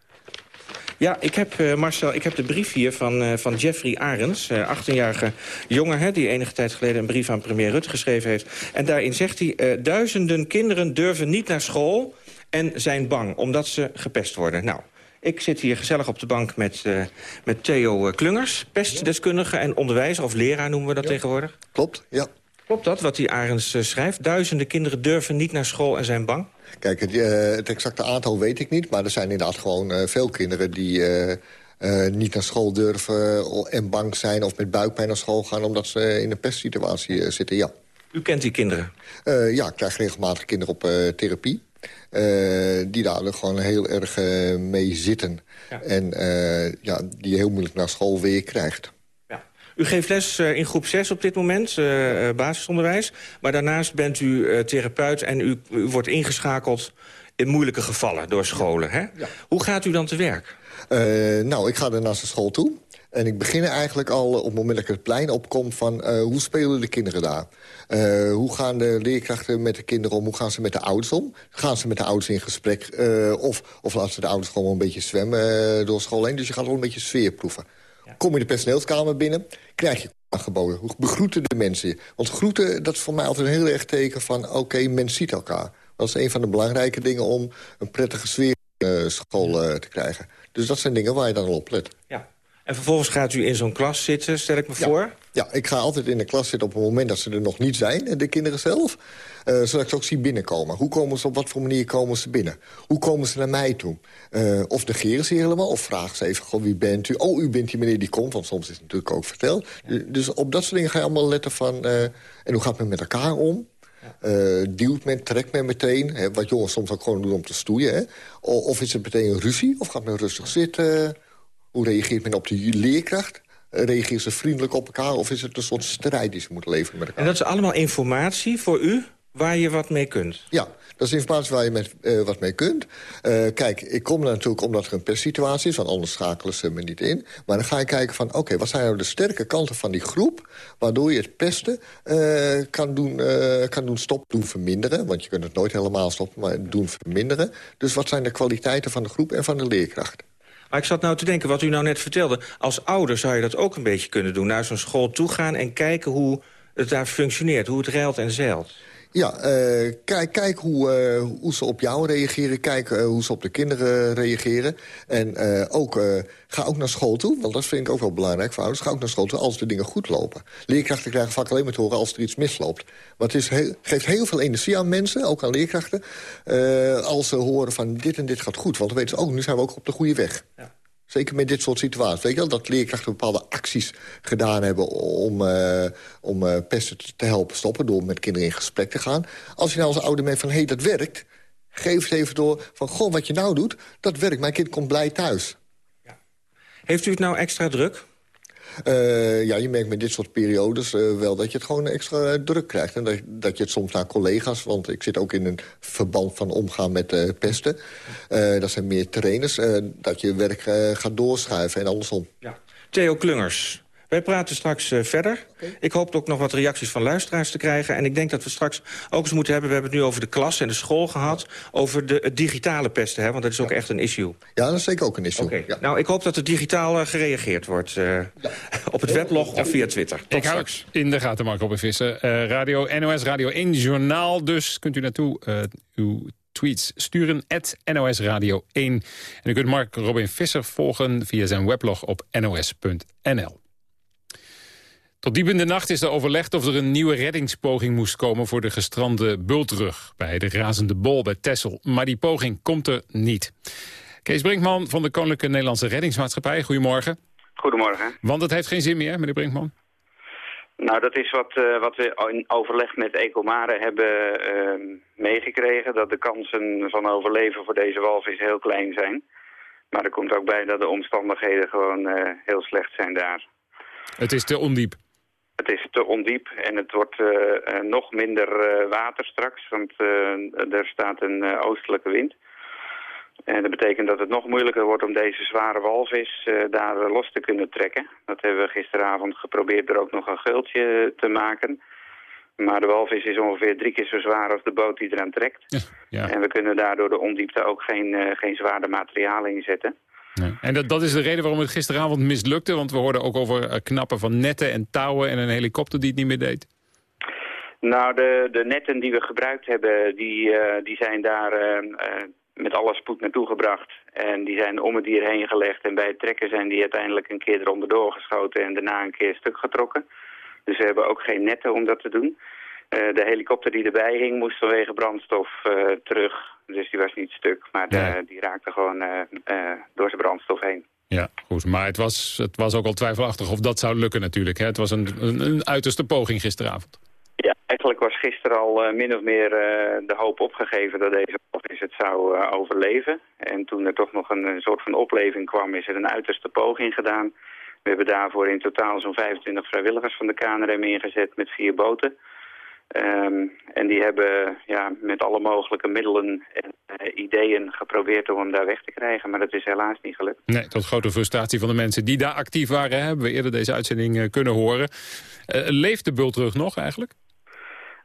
Ja, ik heb, eh, Marcel, ik heb de brief hier van, eh, van Jeffrey Arends, eh 18-jarige jongen... Hè, die enige tijd geleden een brief aan premier Rutte geschreven heeft. En daarin zegt hij, eh, duizenden kinderen durven niet naar school... en zijn bang, omdat ze gepest worden. Nou, ik zit hier gezellig op de bank met, eh, met Theo eh, Klungers... pestdeskundige en onderwijzer, of leraar noemen we dat tegenwoordig. Klopt, ja. Klopt dat, wat die Arends eh, schrijft? Duizenden kinderen durven niet naar school en zijn bang? Kijk, het, eh, het exacte aantal weet ik niet. Maar er zijn inderdaad gewoon eh, veel kinderen die eh, niet naar school durven... en bang zijn of met buikpijn naar school gaan... omdat ze in een pestsituatie zitten, ja. U kent die kinderen? Ja, ik krijg regelmatig kinderen op therapie. die daar gewoon heel erg mee zitten. En ja, die heel moeilijk naar school weer krijgt. U geeft les eh, in groep 6 op dit moment, eh, eh, basisonderwijs. Maar daarnaast bent u therapeut en u, u wordt ingeschakeld in moeilijke gevallen door scholen. Hè? Hoe gaat u dan te werk? Nou, ik ga er naar zijn school toe. En ik begin eigenlijk al op het moment dat ik het plein opkom... van hoe spelen de kinderen daar? Hoe gaan de leerkrachten met de kinderen om? Hoe gaan ze met de ouders om? Gaan ze met de ouders in gesprek? of, of laten ze de ouders gewoon een beetje zwemmen door school heen? Dus je gaat wel een beetje sfeer proeven. Kom je de personeelskamer binnen, krijg je aangeboden. Hoe begroeten de mensen je? Want groeten, dat is voor mij altijd een heel erg teken van... oké, men ziet elkaar. Dat is een van de belangrijke dingen om een prettige sfeer in de school eh, te krijgen. Dus dat zijn dingen waar je dan op let. En vervolgens gaat u in zo'n klas zitten, stel ik me voor. Ja, ik ga altijd in de klas zitten op het moment dat ze er nog niet zijn, de kinderen zelf. Eh, zodat ik ze ook zie binnenkomen. Hoe komen ze, op wat voor manier komen ze binnen? Hoe komen ze naar mij toe? Eh, of negeren ze helemaal, of vragen ze even, goh, wie bent u? Oh, u bent die meneer die komt, want soms is het natuurlijk ook verteld. Dus op dat soort dingen ga je allemaal letten van... eh, en hoe gaat men met elkaar om? Eh, duwt men, trekt men meteen. Hè, wat jongens soms ook gewoon doen om te stoeien. Hè? Of is het meteen een ruzie? Of gaat men rustig zitten? Hoe reageert men op de leerkracht? Reageert ze vriendelijk op elkaar? Of is het een soort strijd die ze moeten leveren met elkaar? En dat is allemaal informatie voor u waar je wat mee kunt. Ja, dat is informatie waar je met, eh, wat mee kunt. Eh, kijk, ik kom er natuurlijk omdat er een pestsituatie is... want anders schakelen ze me niet in. Maar dan ga je kijken van, oké, wat zijn nou de sterke kanten van die groep... waardoor je het pesten eh, kan, doen, kan doen stoppen, doen verminderen. Want je kunt het nooit helemaal stoppen, maar doen verminderen. Dus wat zijn de kwaliteiten van de groep en van de leerkracht? Maar ik zat nou te denken, wat u nou net vertelde... als ouder zou je dat ook een beetje kunnen doen. Naar zo'n school toe gaan en kijken hoe het daar functioneert. Hoe het reilt en zeilt. Ja, eh, kijk, kijk hoe, eh, hoe ze op jou reageren. Kijk eh, hoe ze op de kinderen reageren. En ook, ga ook naar school toe, want dat vind ik ook wel belangrijk voor ouders. Ga ook naar school toe als de dingen goed lopen. Leerkrachten krijgen vaak alleen maar te horen als er iets misloopt. Maar het is heel- geeft heel veel energie aan mensen, ook aan leerkrachten... als ze horen van dit en dit gaat goed. Want dan weten ze ook, nu zijn we ook op de goede weg. Zeker met dit soort situaties. Weet je wel, dat leerkrachten bepaalde acties gedaan hebben... om, eh, om eh, pesten te helpen stoppen door met kinderen in gesprek te gaan. Als je nou als ouder merkt van, hé, hey, dat werkt... geef het even door van, goh, wat je nou doet, dat werkt. Mijn kind komt blij thuis. Heeft u het nou extra druk? Eh, ja, je merkt met dit soort periodes eh, wel dat je het gewoon extra eh, druk krijgt. En dat, dat je het soms naar collega's, want ik zit ook in een verband van omgaan met pesten. Dat zijn meer trainers, dat je werk gaat doorschuiven en andersom. Theo Klungers, wij praten straks eh, verder. Ik hoop ook nog wat reacties van luisteraars te krijgen. En ik denk dat we straks ook eens moeten hebben... we hebben het nu over de klas en de school gehad... over de het digitale pesten, hè, want dat is ook echt een issue. Ja, dat is zeker ook een issue. Oké. Nou, ik hoop dat er digitaal eh, gereageerd wordt. eh, op het weblog of via Twitter. Tot Ik hou straks. in de gaten, Mark Robin Visser. Eh, Radio NOS Radio 1 Journaal, dus kunt u naartoe eh, uw tweets sturen. NOS Radio 1. En u kunt Mark Robin Visser volgen via zijn weblog op nos.nl. Tot diep in de nacht is er overlegd of er een nieuwe reddingspoging moest komen voor de gestrande bultrug bij de Razende Bol bij Texel. Maar die poging komt er niet. Kees Brinkman van de Koninklijke Nederlandse Reddingsmaatschappij, goedemorgen. Goedemorgen. Want het heeft geen zin meer, meneer Brinkman. Nou, dat is wat, uh, wat we in overleg met Ecomare hebben uh, meegekregen. Dat de kansen van overleven voor deze walvis heel klein zijn. Maar er komt ook bij dat de omstandigheden gewoon uh, heel slecht zijn daar. Het is te ondiep? Het is te ondiep en het wordt nog minder water straks. Want er staat een oostelijke wind. En dat betekent dat het nog moeilijker wordt om deze zware walvis uh, daar los te kunnen trekken. Dat hebben we gisteravond geprobeerd er ook nog een geultje te maken. Maar de walvis is ongeveer drie keer zo zwaar als de boot die eraan trekt. Ja. En we kunnen daardoor de ondiepte ook geen, uh, geen zwaarder materialen inzetten. Nee. En dat, dat is de reden waarom het gisteravond mislukte? Want we hoorden ook over uh, knappen van netten en touwen en een helikopter die het niet meer deed. Nou, de, de netten die we gebruikt hebben, die, uh, die zijn daar met alle spoed naartoe gebracht. En die zijn om het dier heen gelegd. En bij het trekken zijn die uiteindelijk een keer eronder doorgeschoten en daarna een keer stuk getrokken. Dus we hebben ook geen netten om dat te doen. Uh, de helikopter die erbij hing moest vanwege brandstof uh, terug. Dus die was niet stuk, maar de, nee. die raakte gewoon uh, door zijn brandstof heen. Ja, goed. Maar het was, het was ook al twijfelachtig of dat zou lukken natuurlijk. Hè? Het was een, een, een uiterste poging gisteravond. Ja, eigenlijk was gisteren al uh, min of meer uh, de hoop opgegeven dat deze walvis het zou uh, overleven. En toen er toch nog een, een, soort van opleving kwam, is er een uiterste poging gedaan. We hebben daarvoor in totaal zo'n 25 vrijwilligers van de KNRM ingezet met vier boten. Um, en die hebben ja, met alle mogelijke middelen en ideeën geprobeerd om hem daar weg te krijgen. Maar dat is helaas niet gelukt. Nee, tot grote frustratie van de mensen die daar actief waren... hebben we eerder deze uitzending kunnen horen. leeft de bultrug nog eigenlijk?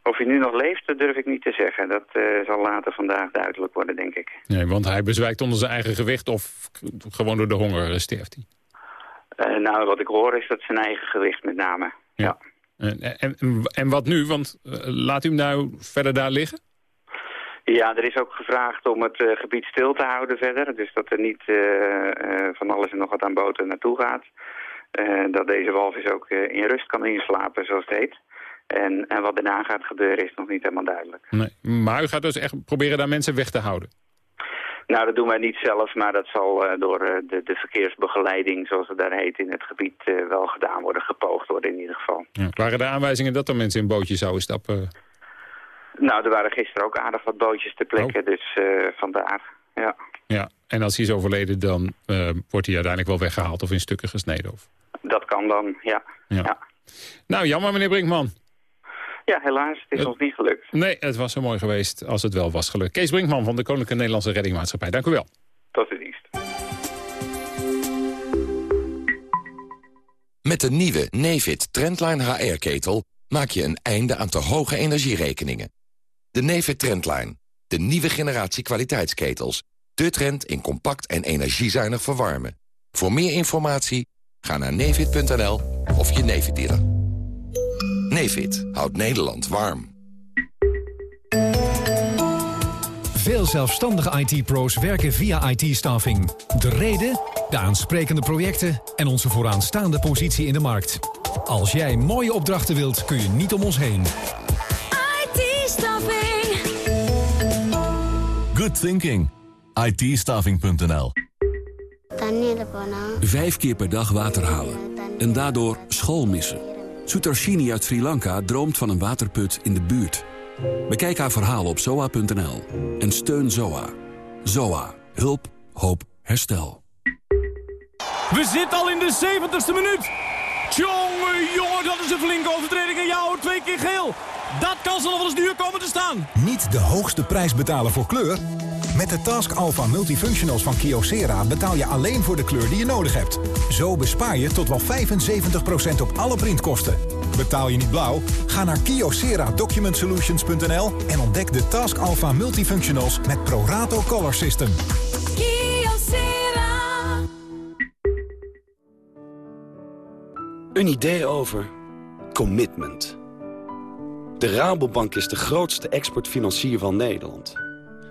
Of hij nu nog leeft, dat durf ik niet te zeggen. Dat zal later vandaag duidelijk worden, denk ik. Nee, want hij bezwijkt onder zijn eigen gewicht of gewoon door de honger sterft hij? Nou, wat ik hoor is dat zijn eigen gewicht met name. Ja. ja. En, en, en, wat nu? Want uh, laat u hem nou verder daar liggen? Ja, er is ook gevraagd om het gebied stil te houden verder. Dus dat er niet van alles en nog wat aan boten naartoe gaat. dat deze walvis ook in rust kan inslapen, zoals het heet. En, en wat daarna gaat gebeuren is nog niet helemaal duidelijk. Nee. Maar u gaat dus echt proberen daar mensen weg te houden? Nou, dat doen wij niet zelf, maar dat zal uh, door uh, de, de, verkeersbegeleiding, zoals het daar heet, in het gebied uh, wel gedaan worden, gepoogd worden in ieder geval. Ja. Waren er aanwijzingen dat er mensen in bootjes zouden stappen? Nou, er waren gisteren ook aardig wat bootjes te plekken, oh. dus vandaar, ja. Ja, en als hij is overleden, dan wordt hij uiteindelijk wel weggehaald of in stukken gesneden? Of? Dat kan dan, ja. ja. ja. Nou, jammer meneer Brinkman. Ja, helaas. Het is ons niet gelukt. Nee, het was zo mooi geweest als het wel was gelukt. Kees Brinkman van de Koninklijke Nederlandse Reddingmaatschappij. Dank u wel. Tot de dienst. Met de nieuwe Nefit Trendline HR-ketel maak je een einde aan te hoge energierekeningen. De Nefit Trendline, de nieuwe generatie kwaliteitsketels. De trend in compact en energiezuinig verwarmen. Voor meer informatie ga naar nefit.nl of je Nefit dealer. Nefit houdt Nederland warm. Veel zelfstandige IT-pro's werken via IT-staffing. De reden, de aansprekende projecten en onze vooraanstaande positie in de markt. Als jij mooie opdrachten wilt, kun je niet om ons heen. IT-staffing. Good thinking. IT-staffing.nl Vijf keer per dag water halen. En daardoor school missen. Sutarshini uit Sri Lanka droomt van een waterput in de buurt. Bekijk haar verhaal op zoa.nl en steun Zoa. Zoa. Hulp. Hoop. Herstel. We zitten al in de 70ste minuut. Tjonge, jongen, dat is een flinke overtreding. En jou twee keer geel. Dat kan ze nog wel eens duur komen te staan. Niet de hoogste prijs betalen voor kleur? Met de Task Alpha Multifunctionals van Kyocera betaal je alleen voor de kleur die je nodig hebt. Zo bespaar je tot wel 75% op alle printkosten. Betaal je niet blauw? Ga naar kyocera-document-solutions.nl en ontdek de Task Alpha Multifunctionals met ProRato Color System. Kyocera. Een idee over commitment. De Rabobank is de grootste exportfinancier van Nederland.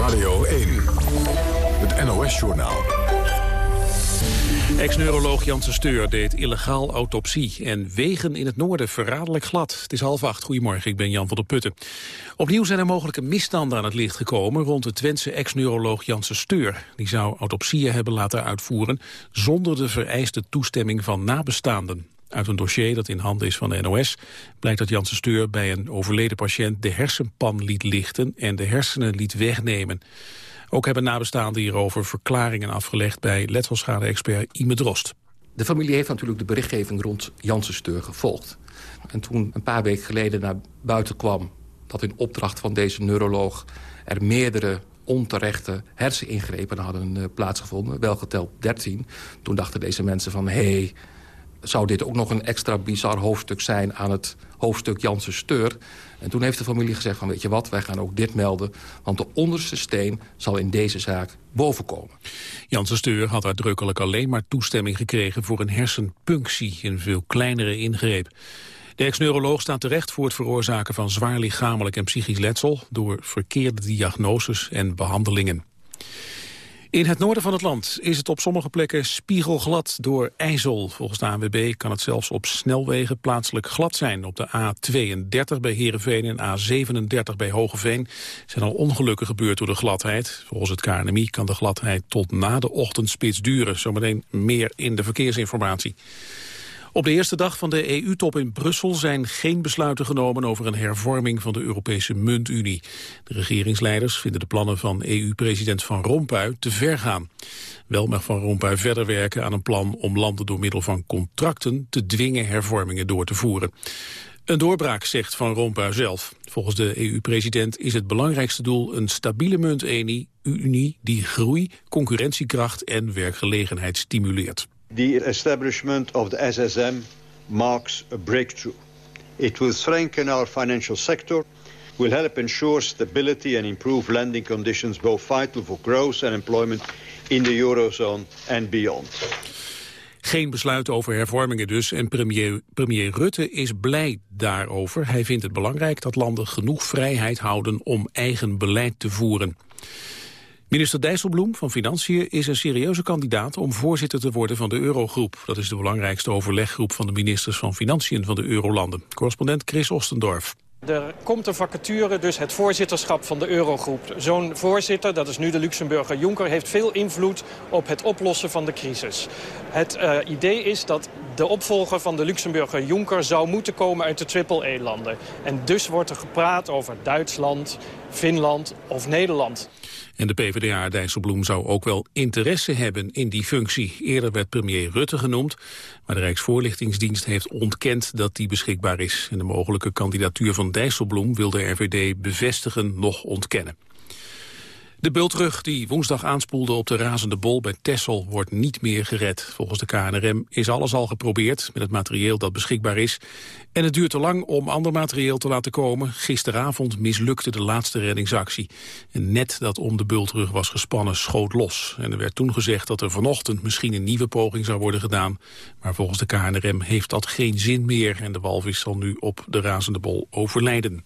Radio 1. Het NOS-journaal. Ex-neuroloog Janssen Steur deed illegaal autopsie en wegen in het noorden verraderlijk glad. Het is half acht. Goedemorgen, ik ben Jan van der Putten. Opnieuw zijn er mogelijke misstanden aan het licht gekomen rond de Twentse ex-neuroloog Janssen Steur. Die zou autopsieën hebben laten uitvoeren zonder de vereiste toestemming van nabestaanden. Uit een dossier dat in handen is van de NOS blijkt dat Janssen Steur bij een overleden patiënt de hersenpan liet lichten en de hersenen liet wegnemen. Ook hebben nabestaanden hierover verklaringen afgelegd bij letselschade-expert Ime Drost. De familie heeft natuurlijk de berichtgeving rond Janssen Steur gevolgd. En toen een paar weken geleden naar buiten kwam dat in opdracht van deze neuroloog er meerdere onterechte herseningrepen hadden uh, plaatsgevonden, wel geteld 13. Toen dachten deze mensen van, hé, hey, zou dit ook nog een extra bizar hoofdstuk zijn aan het hoofdstuk Janssen Steur. En toen heeft de familie gezegd van weet je wat, wij gaan ook dit melden. Want de onderste steen zal in deze zaak bovenkomen. Janssen Steur had uitdrukkelijk alleen maar toestemming gekregen voor een hersenpunctie, een veel kleinere ingreep. De ex-neuroloog staat terecht voor het veroorzaken van zwaar lichamelijk en psychisch letsel door verkeerde diagnoses en behandelingen. In het noorden van het land is het op sommige plekken spiegelglad door ijzel. Volgens de ANWB kan het zelfs op snelwegen plaatselijk glad zijn. Op de A32 bij Heerenveen en A37 bij Hogeveen zijn al ongelukken gebeurd door de gladheid. Volgens het KNMI kan de gladheid tot na de ochtendspits duren. Zometeen meer in de verkeersinformatie. Op de eerste dag van de EU-top in Brussel zijn geen besluiten genomen over een hervorming van de Europese muntunie. De regeringsleiders vinden de plannen van EU-president Van Rompuy te ver gaan. Wel mag Van Rompuy verder werken aan een plan om landen door middel van contracten te dwingen hervormingen door te voeren. Een doorbraak, zegt Van Rompuy zelf. Volgens de EU-president is het belangrijkste doel een stabiele muntunie die groei, concurrentiekracht en werkgelegenheid stimuleert. The establishment of the SSM marks a breakthrough. It will strengthen our financial sector, will help ensure stability and improve lending conditions both vital for growth and employment in the Eurozone and beyond. Geen besluit over hervormingen dus en premier, premier Rutte is blij daarover. Hij vindt het belangrijk dat landen genoeg vrijheid houden om eigen beleid te voeren. Minister Dijsselbloem van Financiën is een serieuze kandidaat om voorzitter te worden van de Eurogroep. Dat is de belangrijkste overleggroep van de ministers van Financiën van de Eurolanden. Correspondent Chris Ostendorf. Er komt een vacature, dus het voorzitterschap van de Eurogroep. Zo'n voorzitter, dat is nu de Luxemburger Juncker... heeft veel invloed op het oplossen van de crisis. Het uh, idee is dat de opvolger van de Luxemburger Juncker... zou moeten komen uit de triple-E-landen. En dus wordt er gepraat over Duitsland, Finland of Nederland. En de PvdA Dijsselbloem zou ook wel interesse hebben in die functie. Eerder werd premier Rutte genoemd, maar de Rijksvoorlichtingsdienst heeft ontkend dat die beschikbaar is. En de mogelijke kandidatuur van Dijsselbloem wil de RVD bevestigen nog ontkennen. De bultrug die woensdag aanspoelde op de razende bol bij Tessel wordt niet meer gered. Volgens de KNRM is alles al geprobeerd met het materieel dat beschikbaar is. En het duurt te lang om ander materieel te laten komen. Gisteravond mislukte de laatste reddingsactie. Net dat om de bultrug was gespannen schoot los. En er werd toen gezegd dat er vanochtend misschien een nieuwe poging zou worden gedaan. Maar volgens de KNRM heeft dat geen zin meer. En de walvis zal nu op de razende bol overlijden.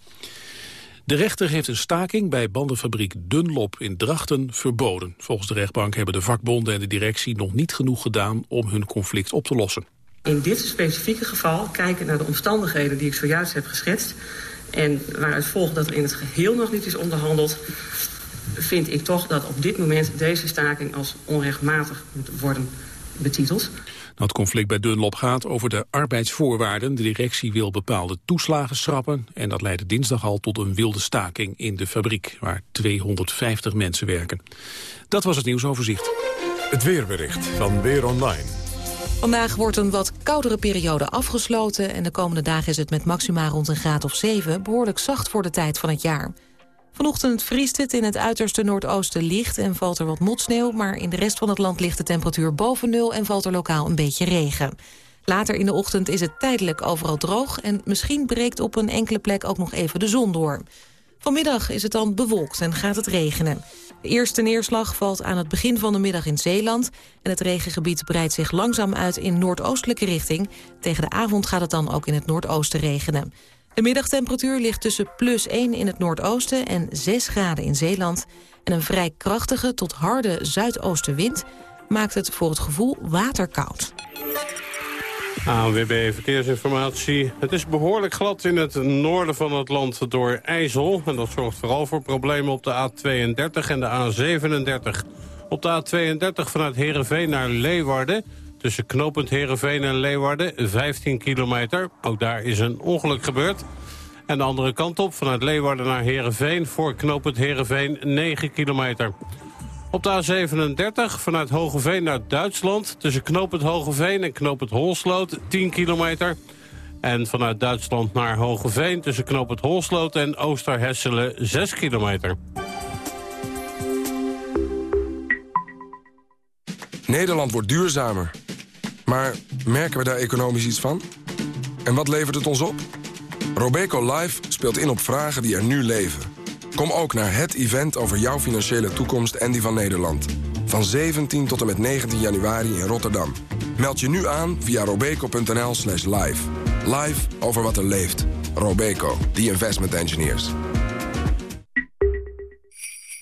De rechter heeft een staking bij bandenfabriek Dunlop in Drachten verboden. Volgens de rechtbank hebben de vakbonden en de directie nog niet genoeg gedaan om hun conflict op te lossen. In dit specifieke geval kijken naar de omstandigheden die ik zojuist heb geschetst... en waaruit volgt dat er in het geheel nog niet is onderhandeld... vind ik toch dat op dit moment deze staking als onrechtmatig moet worden betiteld. Het conflict bij Dunlop gaat over de arbeidsvoorwaarden. De directie wil bepaalde toeslagen schrappen... en dat leidde dinsdag al tot een wilde staking in de fabriek... waar 250 mensen werken. Dat was het nieuwsoverzicht. Het weerbericht van Weer Online. Vandaag wordt een wat koudere periode afgesloten... en de komende dagen is het met maxima rond een graad of 7... behoorlijk zacht voor de tijd van het jaar. Vanochtend vriest het in het uiterste noordoosten licht en valt er wat motsneeuw... maar in de rest van het land ligt de temperatuur boven nul... en valt er lokaal een beetje regen. Later in de ochtend is het tijdelijk overal droog... en misschien breekt op een enkele plek ook nog even de zon door. Vanmiddag is het dan bewolkt en gaat het regenen. De eerste neerslag valt aan het begin van de middag in Zeeland... en het regengebied breidt zich langzaam uit in noordoostelijke richting. Tegen de avond gaat het dan ook in het noordoosten regenen. De middagtemperatuur ligt tussen plus 1 in het noordoosten en 6 graden in Zeeland. En een vrij krachtige tot harde zuidoostenwind maakt het voor het gevoel waterkoud. ANWB Verkeersinformatie. Het is behoorlijk glad in het noorden van het land door IJssel. En dat zorgt vooral voor problemen op de A32 en de A37. Op de A32 vanuit Heerenveen naar Leeuwarden... tussen knooppunt Heerenveen en Leeuwarden, 15 kilometer. Ook daar is een ongeluk gebeurd. En de andere kant op, vanuit Leeuwarden naar Heerenveen... voor knooppunt Heerenveen, 9 kilometer. Op de A37 vanuit Hogeveen naar Duitsland... tussen knooppunt Hogeveen en knooppunt Holsloot, 10 kilometer. En vanuit Duitsland naar Hogeveen tussen knooppunt Holsloot en Oosterhesselen 6 kilometer. Nederland wordt duurzamer. Maar merken we daar economisch iets van? En wat levert het ons op? Robeco Live speelt in op vragen die er nu leven. Kom ook naar het event over jouw financiële toekomst en die van Nederland. Van 17 tot en met 19 januari in Rotterdam. Meld je nu aan via robeco.nl slash live. Live over wat er leeft. Robeco, the investment engineers.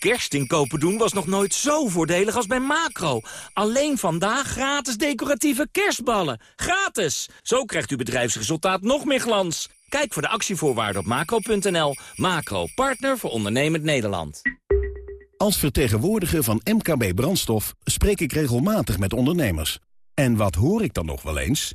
Kerstinkopen doen was nog nooit zo voordelig als bij Macro. Alleen vandaag gratis decoratieve kerstballen. Gratis! Zo krijgt uw bedrijfsresultaat nog meer glans. Kijk voor de actievoorwaarden op macro.nl. Macro, partner voor ondernemend Nederland. Als vertegenwoordiger van MKB Brandstof spreek ik regelmatig met ondernemers. En wat hoor ik dan nog wel eens?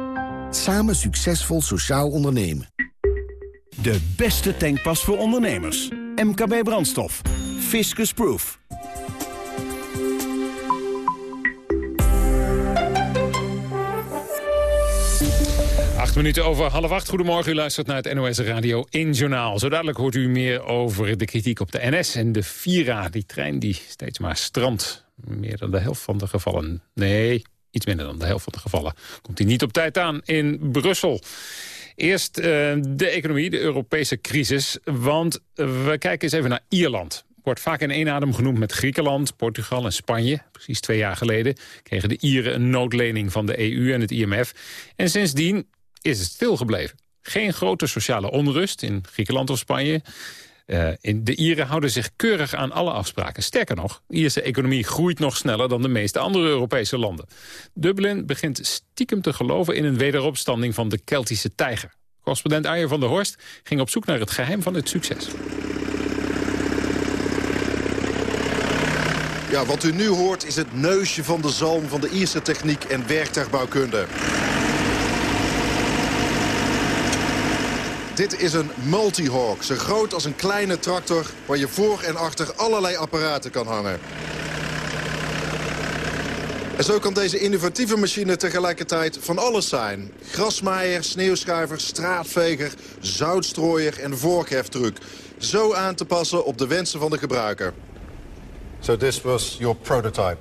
Samen succesvol sociaal ondernemen. De beste tankpas voor ondernemers. MKB Brandstof. Fiscus Proof. Acht minuten over half acht. Goedemorgen, u luistert naar het NOS Radio 1 Journaal. Zo dadelijk hoort u meer over de kritiek op de NS en de Vira. Die trein die steeds maar strandt. Meer dan de helft van de gevallen. Nee, iets minder dan de helft van de gevallen. Komt hij niet op tijd aan in Brussel. Eerst uh, de economie, de Europese crisis. Want we kijken eens even naar Ierland wordt vaak in één adem genoemd met Griekenland, Portugal en Spanje. Precies twee jaar geleden kregen de Ieren een noodlening van de EU en het IMF. En sindsdien is het stilgebleven. Geen grote sociale onrust in Griekenland of Spanje. Uh, in de Ieren houden zich keurig aan alle afspraken. Sterker nog, de Ierse economie groeit nog sneller dan de meeste andere Europese landen. Dublin begint stiekem te geloven in een wederopstanding van de Keltische tijger. Correspondent Arjen van der Horst ging op zoek naar het geheim van het succes. Ja, wat u nu hoort is het neusje van de zalm van de Ierse techniek en werktuigbouwkunde. Dit is een multihawk, zo groot als een kleine tractor... waar je voor en achter allerlei apparaten kan hangen. En zo kan deze innovatieve machine tegelijkertijd van alles zijn. Grasmaaier, sneeuwschuiver, straatveger, zoutstrooier en vorkheftruck. Zo aan te passen op de wensen van de gebruiker. So this was your prototype?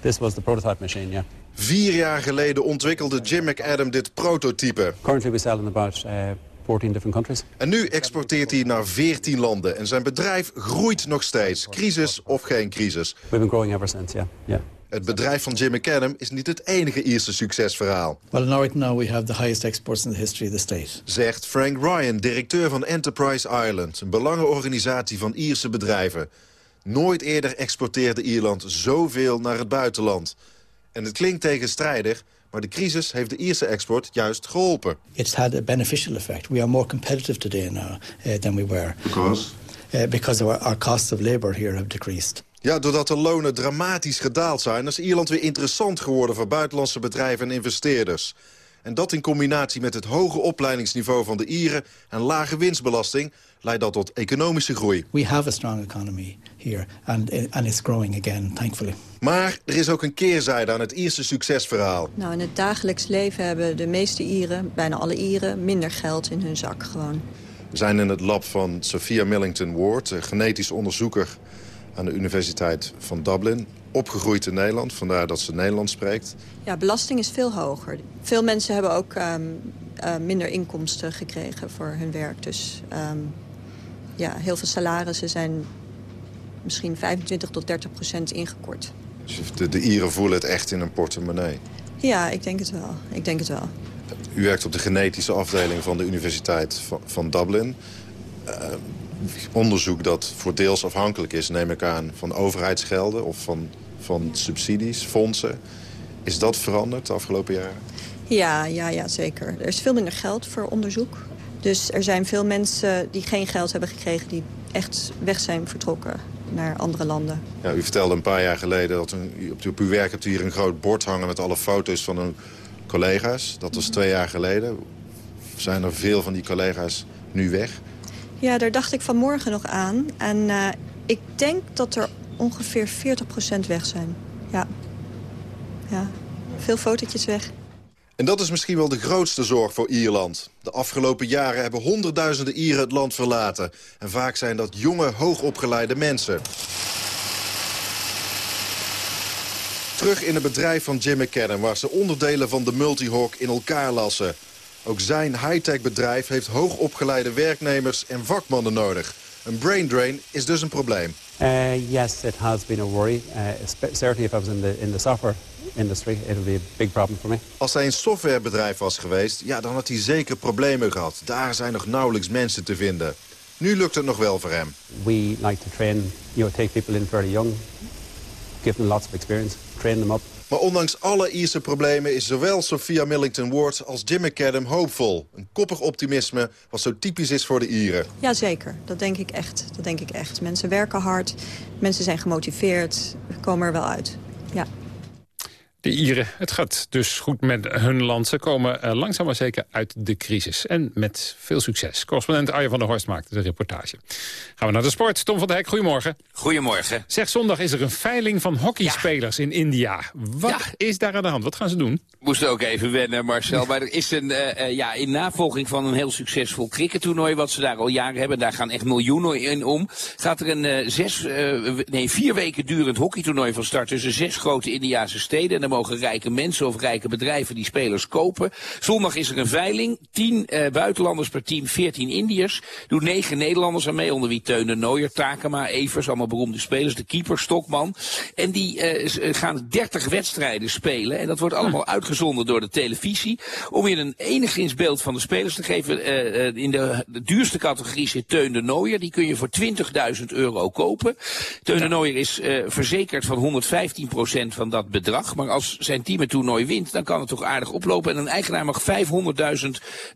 This was the prototype machine, yeah. Vier jaar geleden ontwikkelde Jim McAdam dit prototype. Currently we sell in about uh, 14 different countries. En nu exporteert hij naar 14 landen. En zijn bedrijf groeit nog steeds. Crisis of geen crisis. We've been growing ever since, yeah. yeah. Het bedrijf van Jim McAdam is niet het enige Ierse succesverhaal. Well, now right now we have the highest exports in the history of the state. Zegt Frank Ryan, directeur van Enterprise Ireland. Een belangenorganisatie van Ierse bedrijven. Nooit eerder exporteerde Ierland zoveel naar het buitenland. En het klinkt tegenstrijdig, Maar de crisis heeft de Ierse export juist geholpen. It's had a beneficial effect. We are more competitive today now uh, than we were. Because? Uh, because our, our costs of labor here have decreased. Ja, doordat de lonen dramatisch gedaald zijn... is Ierland weer interessant geworden voor buitenlandse bedrijven en investeerders. En dat in combinatie met het hoge opleidingsniveau van de Ieren... en lage winstbelasting leidt dat tot economische groei. We have a strong economy here and, and it's growing again, thankfully. Maar er is ook een keerzijde aan het Ierse succesverhaal. Nou, in het dagelijks leven hebben de meeste Ieren, bijna alle Ieren, minder geld in hun zak gewoon. We zijn in het lab van Sophia Millington Ward, genetisch onderzoeker aan de Universiteit van Dublin. Opgegroeid in Nederland, vandaar dat ze Nederlands spreekt. Ja, belasting is veel hoger. Veel mensen hebben ook um, uh, minder inkomsten gekregen voor hun werk. Dus um, ja, heel veel salarissen zijn misschien 25 tot 30 procent ingekort. Dus de, de Ieren voelen het echt in hun portemonnee? Ja, ik denk het wel. Ik denk het wel. U werkt op de genetische afdeling van de Universiteit van, van Dublin. Uh, onderzoek dat voor deels afhankelijk is, neem ik aan, van overheidsgelden of van, van subsidies, fondsen. Is dat veranderd de afgelopen jaren? Ja, ja, ja, zeker. Er is veel minder geld voor onderzoek. Dus er zijn veel mensen die geen geld hebben gekregen... die echt weg zijn vertrokken naar andere landen. Ja, u vertelde een paar jaar geleden dat u, op uw werk hebt u hier een groot bord hangen... met alle foto's van uw collega's. Dat was twee jaar geleden. Zijn er veel van die collega's nu weg? Ja, daar dacht ik vanmorgen nog aan. En uh, ik denk dat er ongeveer 40% weg zijn. Ja. ja. Veel fotootjes weg. En dat is misschien wel de grootste zorg voor Ierland. De afgelopen jaren hebben honderdduizenden Ieren het land verlaten. En vaak zijn dat jonge, hoogopgeleide mensen. Terug in het bedrijf van Jim McCann... waar ze onderdelen van de Multihawk in elkaar lassen. Ook zijn high-tech bedrijf heeft hoogopgeleide werknemers en vakmannen nodig. Een brain drain is dus een probleem. Uh, yes, it has been a worry. Uh, certainly if I was in the, in the software industry, it would be a big problem for me. Als hij een softwarebedrijf was geweest, ja, dan had hij zeker problemen gehad. Daar zijn nog nauwelijks mensen te vinden. Nu lukt het nog wel voor hem. We like to train, you know, take people in very young, give them lots of experience, train them up. Maar ondanks alle Ierse problemen is zowel Sophia Millington Ward als Jim McAdam hoopvol. Een koppig optimisme wat zo typisch is voor de Ieren. Jazeker, dat denk ik echt. Dat denk ik echt. Mensen werken hard, mensen zijn gemotiveerd, komen er wel uit. Ja. De Ieren, het gaat dus goed met hun land. Ze komen uh, langzaam maar zeker uit de crisis. En met veel succes. Correspondent Arjen van der Horst maakte de reportage. Gaan we naar de sport. Tom van der Hek, goedemorgen. Goedemorgen. Zeg, zondag is er een veiling van hockeyspelers in India. Wat ja. is daar aan de hand? Wat gaan ze doen? Moest ook even wennen, Marcel. maar er is een, uh, uh, ja, in navolging van een heel succesvol crickettoernooi... wat ze daar al jaren hebben, daar gaan echt miljoenen in om... gaat er een zes, nee, vier weken durend hockeytoernooi van start... tussen zes grote Indiase steden... En mogen rijke mensen of rijke bedrijven die spelers kopen. Zondag is er een veiling. 10 uh, buitenlanders per team, 14 Indiërs. Doet 9 Nederlanders aan mee, onder wie Teun de Nooier, Takema, Evers, allemaal beroemde spelers. De keeper, Stokman. En die uh, gaan 30 wedstrijden spelen. En dat wordt allemaal uitgezonden door de televisie. Om je een enigszins beeld van de spelers te geven. Uh, in de, de, duurste categorie zit Teun de Nooier. Die kun je voor 20.000 euro kopen. Teun de Nooier is verzekerd van 115% van dat bedrag. Maar als zijn team het toernooi wint, dan kan het toch aardig oplopen. En een eigenaar mag 500.000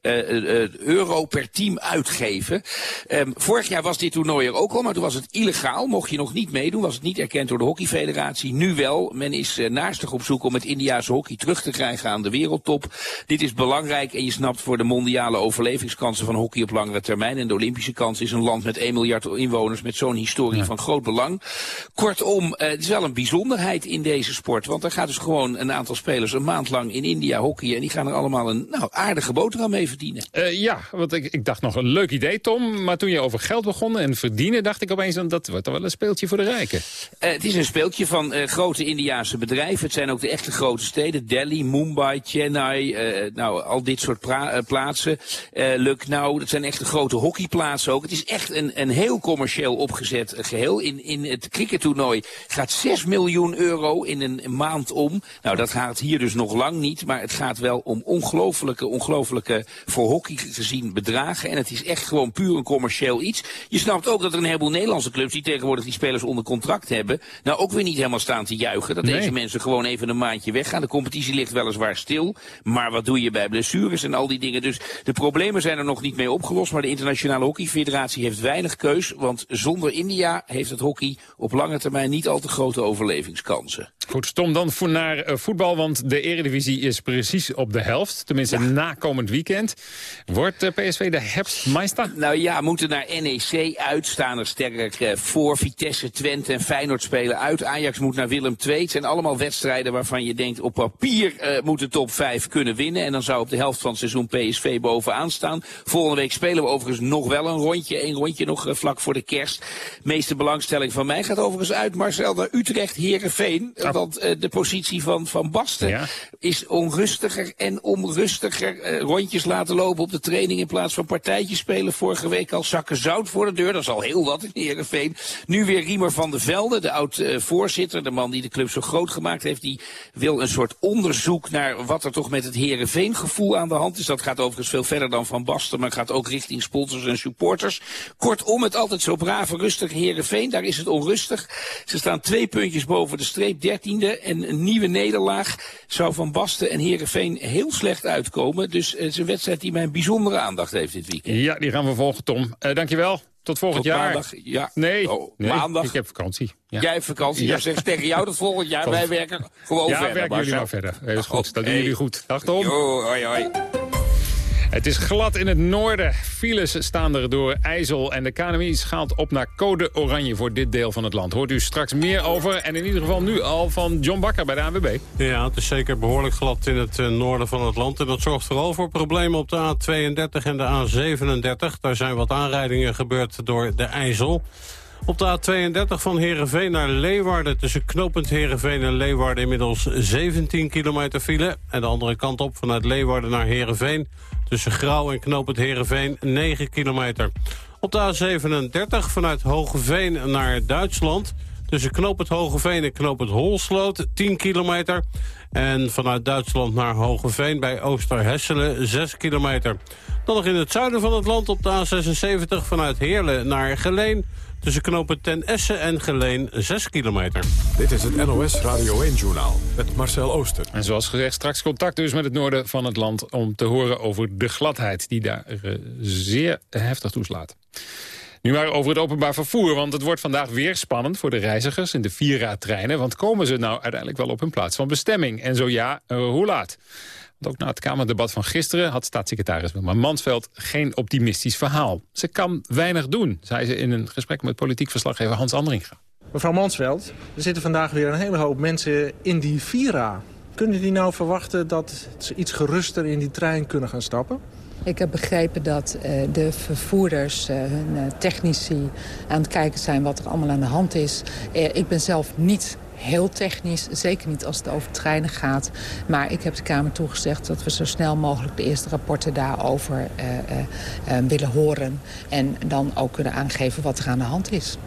uh, euro per team uitgeven. Um, vorig jaar was dit toernooi er ook al, maar toen was het illegaal. Mocht je nog niet meedoen, was het niet erkend door de hockeyfederatie. Nu wel. Men is naastig op zoek om het Indiaanse hockey terug te krijgen aan de wereldtop. Dit is belangrijk en je snapt voor de mondiale overlevingskansen van hockey op langere termijn. En de Olympische kans is een land met 1 miljard inwoners met zo'n historie ja. van groot belang. Kortom, uh, het is wel een bijzonderheid in deze sport. Want er gaat dus gewoon een aantal spelers een maand lang in India hockeyen. En die gaan er allemaal een nou, aardige boterham mee verdienen. Uh, ja, want ik, ik dacht nog een leuk idee, Tom. Maar toen je over geld begon en verdienen, dacht ik opeens... dat dat wordt wel een speeltje voor de rijken. Uh, het is een speeltje van uh, grote Indiaanse bedrijven. Het zijn ook de echte grote steden. Delhi, Mumbai, Chennai, nou, al dit soort plaatsen. Lucknow, dat zijn echt de grote hockeyplaatsen ook. Het is echt een, een heel commercieel opgezet geheel. In, in het crickettoernooi gaat 6 miljoen euro in een maand om. Nou, dat gaat hier dus nog lang niet, maar het gaat wel om ongelofelijke, ongelofelijke, voor hockey gezien bedragen. En het is echt gewoon puur een commercieel iets. Je snapt ook dat er een heleboel Nederlandse clubs die tegenwoordig die spelers onder contract hebben, nou ook weer niet helemaal staan te juichen. Dat deze mensen gewoon even een maandje weggaan. De competitie ligt weliswaar stil, maar wat doe je bij blessures en al die dingen. Dus de problemen zijn er nog niet mee opgelost, maar de Internationale Hockeyfederatie heeft weinig keus, want zonder India heeft het hockey op lange termijn niet al te grote overlevingskansen. Goed, stom dan voor naar uh, voetbal, want de eredivisie is precies op de helft. Tenminste, ja. na komend weekend. Wordt uh, PSV de herfstmeister? Nou ja, moeten naar NEC uit, staan er sterk uh, voor. Vitesse, Twente en Feyenoord spelen uit. Ajax moet naar Willem II. Het zijn allemaal wedstrijden waarvan je denkt, op papier moet de top 5 kunnen winnen. En dan zou op de helft van het seizoen PSV bovenaan staan. Volgende week spelen we overigens nog wel een rondje. Een rondje nog vlak voor de kerst. Meeste belangstelling van mij gaat overigens uit, Marcel, naar Utrecht, Heerenveen. Want uh, de positie van Van Basten ja. is onrustiger en onrustiger. Uh, rondjes laten lopen op de training in plaats van partijtjes spelen. Vorige week al zakken zout voor de deur. Dat is al heel wat in Heerenveen. Nu weer Riemer van der Velde, de oud-voorzitter. Uh, de man die de club zo groot gemaakt heeft. Die wil een soort onderzoek naar wat er toch met het Heerenveen gevoel aan de hand is. Dat gaat overigens veel verder dan Van Basten. Maar gaat ook richting sponsors en supporters. Kortom, het altijd zo brave, rustige Heerenveen. Daar is het onrustig. Ze staan twee puntjes boven de streep. 13 en een nieuwe nederlaag zou Van Basten en Herenveen heel slecht uitkomen. Dus het is een wedstrijd die mijn bijzondere aandacht heeft dit weekend. Ja, die gaan we volgen, Tom. Uh, dankjewel. Tot volgend Tot jaar. Maandag, ja. Nee, oh, nee, maandag. Ik heb vakantie. Ja. Jij hebt vakantie. Ja. zeg tegen jou dat volgend jaar. Wij werken gewoon ja, verder. Ja, werken jullie maar verder. Dat is goed. Dat doen jullie goed. Dag Tom. Jo, hoi, hoi. Het is glad in het noorden. Files staan er door IJssel en de KNMI schaalt op naar code oranje voor dit deel van het land. Hoort u straks meer over en in ieder geval nu al van John Bakker bij de ANWB. Ja, het is zeker behoorlijk glad in het noorden van het land. En dat zorgt vooral voor problemen op de A32 en de A37. Daar zijn wat aanrijdingen gebeurd door de IJssel. Op de A32 van Heerenveen naar Leeuwarden... tussen knooppunt Heerenveen en Leeuwarden inmiddels 17 kilometer file. En de andere kant op vanuit Leeuwarden naar Heerenveen... tussen Grauw en knooppunt Heerenveen 9 kilometer. Op de A37 vanuit Hogeveen naar Duitsland... tussen knooppunt Hogeveen en knooppunt Holsloot 10 kilometer... En vanuit Duitsland naar Hogeveen bij Oosterhesselen 6 kilometer. Dan nog in het zuiden van het land op de A76 vanuit Heerlen naar Geleen... Tussen knopen Ten Essen en Geleen 6 kilometer. Dit is het NOS Radio 1-journaal met Marcel Ooster. En zoals gezegd, straks contact dus met het noorden van het land... om te horen over de gladheid die daar uh, zeer heftig toeslaat. Nu maar over het openbaar vervoer, want het wordt vandaag weer spannend voor de reizigers in de Vira-treinen. Want komen ze nou uiteindelijk wel op hun plaats van bestemming? En zo ja, uh, hoe laat? Ook na het Kamerdebat van gisteren had staatssecretaris Wilma Mansveld geen optimistisch verhaal. Ze kan weinig doen, zei ze in een gesprek met politiek verslaggever Hans Andringa. Mevrouw Mansveld, er zitten vandaag weer een hele hoop mensen in die Vira. Kunnen die nou verwachten dat ze iets geruster in die trein kunnen gaan stappen? Ik heb begrepen dat uh, de vervoerders, uh, hun uh, technici aan het kijken zijn wat er allemaal aan de hand is. ik ben zelf niet heel technisch, zeker niet als het over treinen gaat. Maar ik heb de Kamer toegezegd dat we zo snel mogelijk de eerste rapporten daarover willen horen. En dan ook kunnen aangeven wat er aan de hand is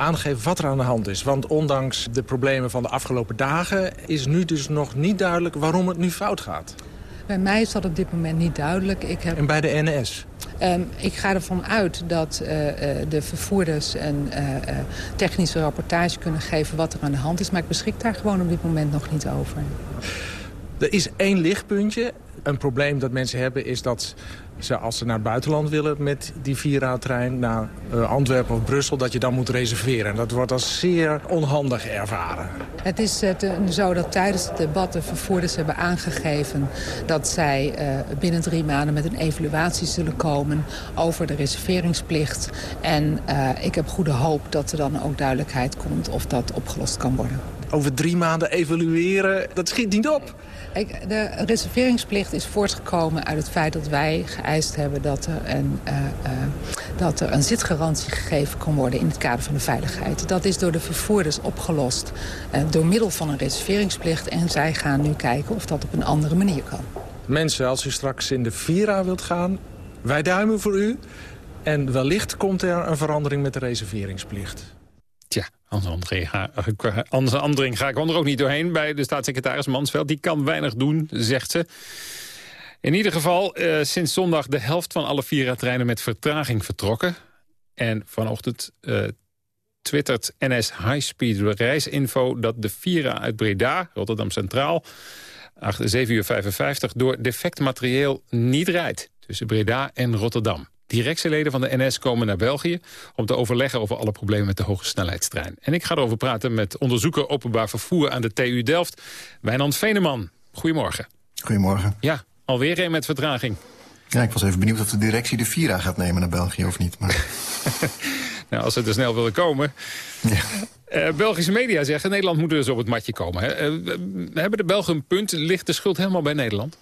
aangeven wat er aan de hand is. Want ondanks de problemen van de afgelopen dagen... is nu dus nog niet duidelijk waarom het nu fout gaat. Bij mij is dat op dit moment niet duidelijk. Ik heb... En bij de NS? Um, ik ga ervan uit dat uh, uh, de vervoerders een uh, technische rapportage kunnen geven wat er aan de hand is. Maar ik beschik daar gewoon op dit moment nog niet over. Er is één lichtpuntje. Een probleem dat mensen hebben is dat ze, als ze naar het buitenland willen met die Vira-trein... naar uh, Antwerpen of Brussel, dat je dan moet reserveren. Dat wordt als zeer onhandig ervaren. Het is uh, te, zo dat tijdens het debat de vervoerders hebben aangegeven... dat zij uh, binnen drie maanden met een evaluatie zullen komen over de reserveringsplicht. En ik heb goede hoop dat er dan ook duidelijkheid komt of dat opgelost kan worden. Over drie maanden evalueren, dat schiet niet op. De reserveringsplicht is voortgekomen uit het feit dat wij geëist hebben... dat er een, uh, uh, dat er een zitgarantie gegeven kon worden in het kader van de veiligheid. Dat is door de vervoerders opgelost uh, door middel van een reserveringsplicht. En zij gaan nu kijken of dat op een andere manier kan. Mensen, als u straks in de Vira wilt gaan, wij duimen voor u. En wellicht komt er een verandering met de reserveringsplicht. Anders Andring ga ik er ook niet doorheen bij de staatssecretaris Mansveld. Die kan weinig doen, zegt ze. In ieder geval, uh, sinds zondag de helft van alle Vira-treinen met vertraging vertrokken. En vanochtend uh, twittert NS High Speed reisinfo dat de Vira uit Breda, Rotterdam Centraal, 7 uur 55, door defect materieel niet rijdt. Tussen Breda en Rotterdam. Directieleden van de NS komen naar België om te overleggen over alle problemen met de hoge snelheidstrein. En ik ga erover praten met onderzoeker openbaar vervoer aan de TU Delft, Wijnand Veneman. Goedemorgen. Goedemorgen. Ja, alweer een met vertraging. Ja, ik was even benieuwd of de directie de Vira gaat nemen naar België of niet. Maar... nou, als ze er snel willen komen. Ja. Uh, Belgische media zeggen, Nederland moet dus op het matje komen. Hè? Uh, hebben de Belgen een punt? Ligt de schuld helemaal bij Nederland?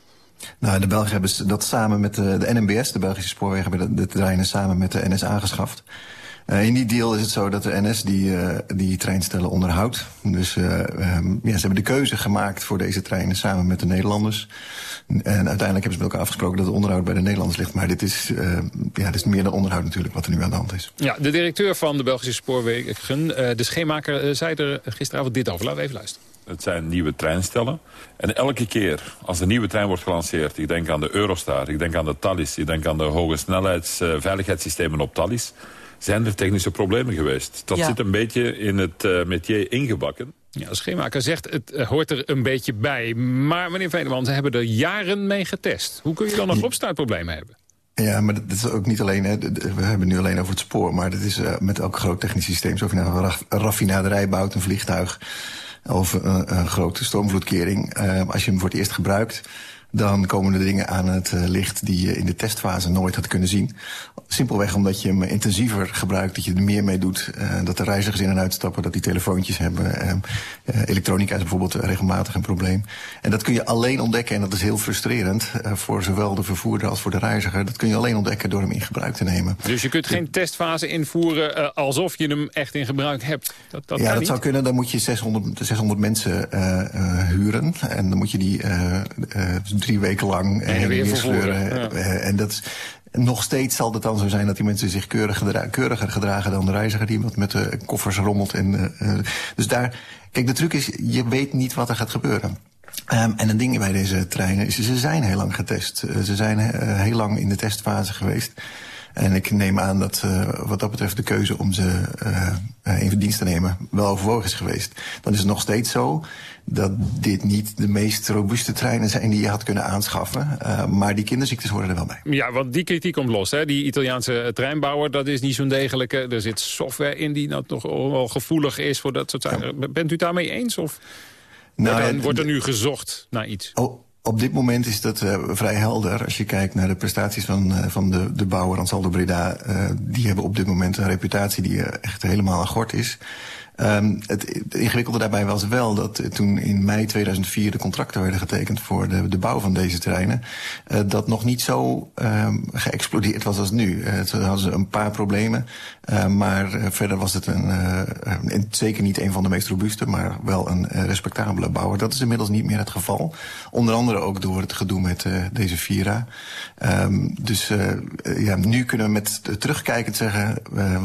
Nou, de Belgen hebben dat samen met de, de NMBS, de Belgische spoorwegen, hebben de, treinen samen met de NS aangeschaft. Uh, in die deal is het zo dat de NS die, uh, die treinstellen onderhoudt. Dus uh, um, ja, ze hebben de keuze gemaakt voor deze treinen samen met de Nederlanders. En uiteindelijk hebben ze met elkaar afgesproken dat het onderhoud bij de Nederlanders ligt. Maar dit is, ja, dit is meer dan onderhoud natuurlijk wat er nu aan de hand is. Ja, de directeur van de Belgische spoorwegen, de scheenmaker, zei er gisteravond dit over. Laten we even luisteren. Het zijn nieuwe treinstellen. En elke keer als een nieuwe trein wordt gelanceerd... ik denk aan de Eurostar, ik denk aan de Thalys... ik denk aan de hoge snelheidsveiligheidssystemen op Thalys... zijn er technische problemen geweest. Dat zit een beetje in het uh, métier ingebakken. Ja, de schemaker zegt het uh, hoort er een beetje bij. Maar meneer Veneman, ze hebben er jaren mee getest. Hoe kun je dan nog opstartproblemen hebben? Ja, maar dat is ook niet alleen, hè, we hebben nu alleen over het spoor... maar dat is uh, met elk groot technisch systeem. Zo of je nou een raffinaderij bouwt, een vliegtuig of een, een grote stormvloedkering. Uh, als je hem voor het eerst gebruikt, dan komen er dingen aan het uh, licht die je in de testfase nooit had kunnen zien. Simpelweg omdat je hem intensiever gebruikt, dat je er meer mee doet. Uh, dat de reizigers in en uitstappen, dat die telefoontjes hebben. Uh, elektronica is bijvoorbeeld regelmatig een probleem. En dat kun je alleen ontdekken, en dat is heel frustrerend... voor zowel de vervoerder als voor de reiziger. Dat kun je alleen ontdekken door hem in gebruik te nemen. Dus je kunt geen testfase invoeren alsof je hem echt in gebruik hebt? Dat, dat ja, dat zou kunnen. Dan moet je 600, 600 mensen huren. En dan moet je die drie weken lang en, en weer sleuren. Ja. En dat is, nog steeds zal het dan zo zijn dat die mensen zich keurig gedra keuriger gedragen dan de reiziger die wat met de koffers rommelt. En, uh, dus daar, kijk, de truc is, je weet niet wat er gaat gebeuren. Um, en een ding bij deze treinen is, ze zijn heel lang getest. Uh, ze zijn uh, heel lang in de testfase geweest. En ik neem aan dat uh, wat dat betreft de keuze om ze uh, in dienst te nemen wel overwogen is geweest. Dan is het nog steeds zo dat dit niet de meest robuuste treinen zijn die je had kunnen aanschaffen. Uh, maar die kinderziektes horen er wel bij. Ja, want die kritiek komt los. Hè? Die Italiaanse treinbouwer, dat is niet zo'n degelijke. Er zit software in die nou toch wel gevoelig is voor dat soort zaken. Ja. Bent u daarmee eens? Of nou, wordt, er, wordt er nu gezocht naar iets? Oh. Op dit moment is dat uh, vrij helder. Als je kijkt naar de prestaties van, uh, van de, de bouwer Ansaldo Breda... Uh, die hebben op dit moment een reputatie die echt helemaal aan gort is. Um, het, ingewikkelde daarbij was wel dat toen in mei 2004 de contracten werden getekend voor de, de bouw van deze treinen, uh, dat nog niet zo um, geëxplodeerd was als nu. Uh, toen hadden ze een paar problemen, uh, maar verder was het een, een, zeker niet een van de meest robuuste, maar wel een respectabele bouwer. Dat is inmiddels niet meer het geval. Onder andere ook door het gedoe met deze Vira. Um, dus ja, nu kunnen we met terugkijkend zeggen,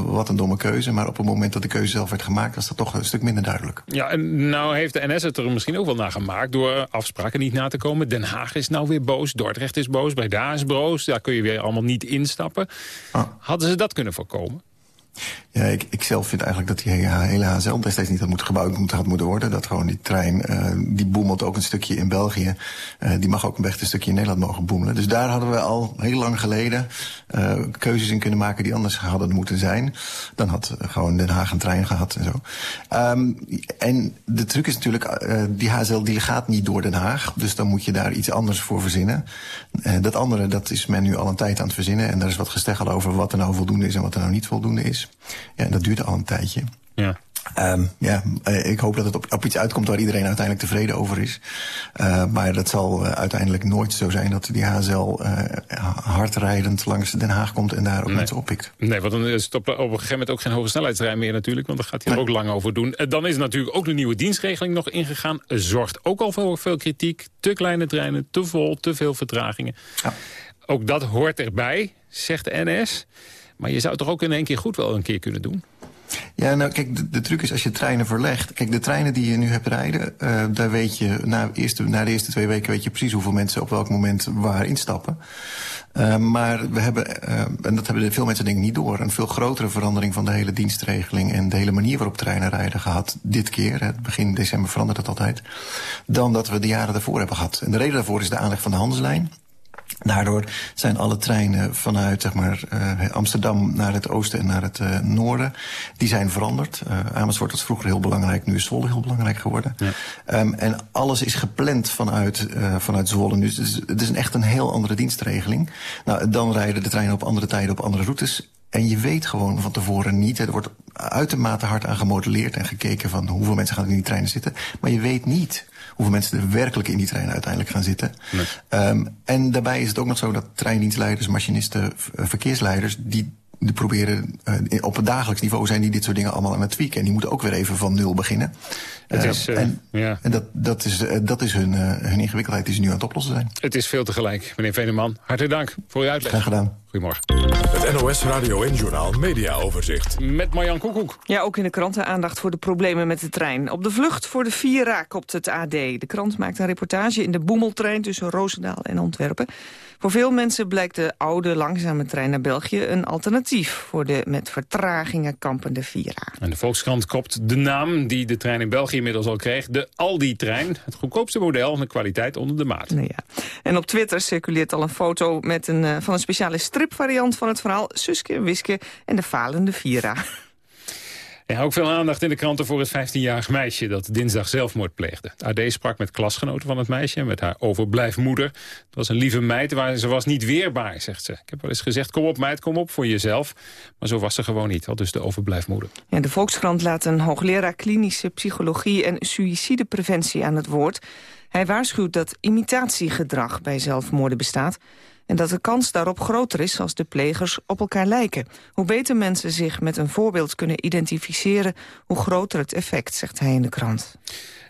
wat een domme keuze, maar op het moment dat de keuze zelf werd gemaakt, was dat toch een stuk minder duidelijk. Ja, en nou heeft de NS het er misschien ook wel naar gemaakt... door afspraken niet na te komen. Den Haag is nou weer boos, Dordrecht is boos, Breda is boos. Daar kun je weer allemaal niet instappen. Ah. Hadden ze dat kunnen voorkomen? Ja, ik, ik zelf vind eigenlijk dat die hele HSL destijds niet had moeten gebouwd moet, had moeten worden. Dat gewoon die trein, uh, die boemelt ook een stukje in België. Uh, die mag ook echt een stukje in Nederland mogen boemelen. Dus daar hadden we al heel lang geleden uh, keuzes in kunnen maken die anders hadden moeten zijn. Dan had gewoon Den Haag een trein gehad en zo. Um, en de truc is natuurlijk, die HSL die gaat niet door Den Haag. Dus dan moet je daar iets anders voor verzinnen. dat andere, dat is men nu al een tijd aan het verzinnen. En daar is wat gesteggel over wat er nou voldoende is en wat er nou niet voldoende is. Ja, dat duurt al een tijdje. Ja. Um, ja, ik hoop dat het op, op, iets uitkomt waar iedereen uiteindelijk tevreden over is. Uh, maar dat zal uh, uiteindelijk nooit zo zijn dat die HSL uh, hardrijdend langs Den Haag komt en daar ook nee. mensen oppikt. Nee, want dan is het op, op een gegeven moment ook geen hoge snelheidstrein meer natuurlijk. Want dan gaat hij er ook lang over doen. Dan is natuurlijk ook de nieuwe dienstregeling nog ingegaan. Zorgt ook al voor veel kritiek. Te kleine treinen, te vol, te veel vertragingen. Ja. Ook dat hoort erbij, zegt de NS. Maar je zou toch ook in één keer goed wel een keer kunnen doen? Ja, nou kijk, de, truc is als je treinen verlegt. Kijk, de treinen die je nu hebt rijden, uh, daar weet je na, na de eerste twee weken weet je precies hoeveel mensen op welk moment waar instappen. Uh, maar we hebben, uh, en dat hebben veel mensen denk ik niet door, een veel grotere verandering van de hele dienstregeling en de hele manier waarop treinen rijden gehad dit keer. Begin december verandert het altijd. Dan dat we de jaren daarvoor hebben gehad. En de reden daarvoor is de aanleg van de handelslijn. Daardoor zijn alle treinen vanuit zeg maar, uh, Amsterdam naar het oosten en naar het uh, noorden... die zijn veranderd. Uh, Amersfoort was vroeger heel belangrijk, nu is Zwolle heel belangrijk geworden. Ja. Um, en alles is gepland vanuit, vanuit Zwolle. Dus het is, het is echt een heel andere dienstregeling. Nou, dan rijden de treinen op andere tijden op andere routes... En je weet gewoon van tevoren niet. Er wordt uitermate hard aan gemodelleerd en gekeken van hoeveel mensen gaan er in die treinen zitten. Maar je weet niet hoeveel mensen er werkelijk in die treinen uiteindelijk gaan zitten. Nee. Um, en daarbij is het ook nog zo dat treindienstleiders, machinisten, verkeersleiders... die die proberen uh, op het dagelijks niveau zijn die dit soort dingen allemaal aan het tweaken. En die moeten ook weer even van nul beginnen. Het is, uh, en ja. en dat, dat is, uh, dat is hun, hun ingewikkeldheid die ze nu aan het oplossen zijn. Het is veel tegelijk. Meneer Veneman, hartelijk dank voor uw uitleg. Graag gedaan. Goedemorgen. Het NOS Radio en Journaal Media Overzicht. Met Marjan Koekoek. Ja, ook in de kranten aandacht voor de problemen met de trein. Op de vlucht voor de Vira kopt het AD. De krant maakt een reportage in de boemeltrein tussen Roosendaal en Antwerpen. Voor veel mensen blijkt de oude langzame trein naar België een alternatief voor de met vertragingen kampende Vira. En de Volkskrant kopt de naam die de trein in België inmiddels al kreeg, de Aldi-trein. Het goedkoopste model, de kwaliteit onder de maat. Nou ja. En op Twitter circuleert al een foto met een, uh, van een speciale stripvariant van het verhaal Suske, Wiske en de falende Vira. Ja, ook veel aandacht in de kranten voor het 15-jarige meisje... dat dinsdag zelfmoord pleegde. AD sprak met klasgenoten van het meisje en met haar overblijfmoeder. Het was een lieve meid, waar ze was niet weerbaar, zegt ze. Ik heb wel eens gezegd, kom op meid, kom op voor jezelf. Maar zo was ze gewoon niet, al dus de overblijfmoeder. Ja, de Volkskrant laat een hoogleraar klinische psychologie... en suïcidepreventie aan het woord. Hij waarschuwt dat imitatiegedrag bij zelfmoorden bestaat en dat de kans daarop groter is als de plegers op elkaar lijken. Hoe beter mensen zich met een voorbeeld kunnen identificeren... hoe groter het effect, zegt hij in de krant.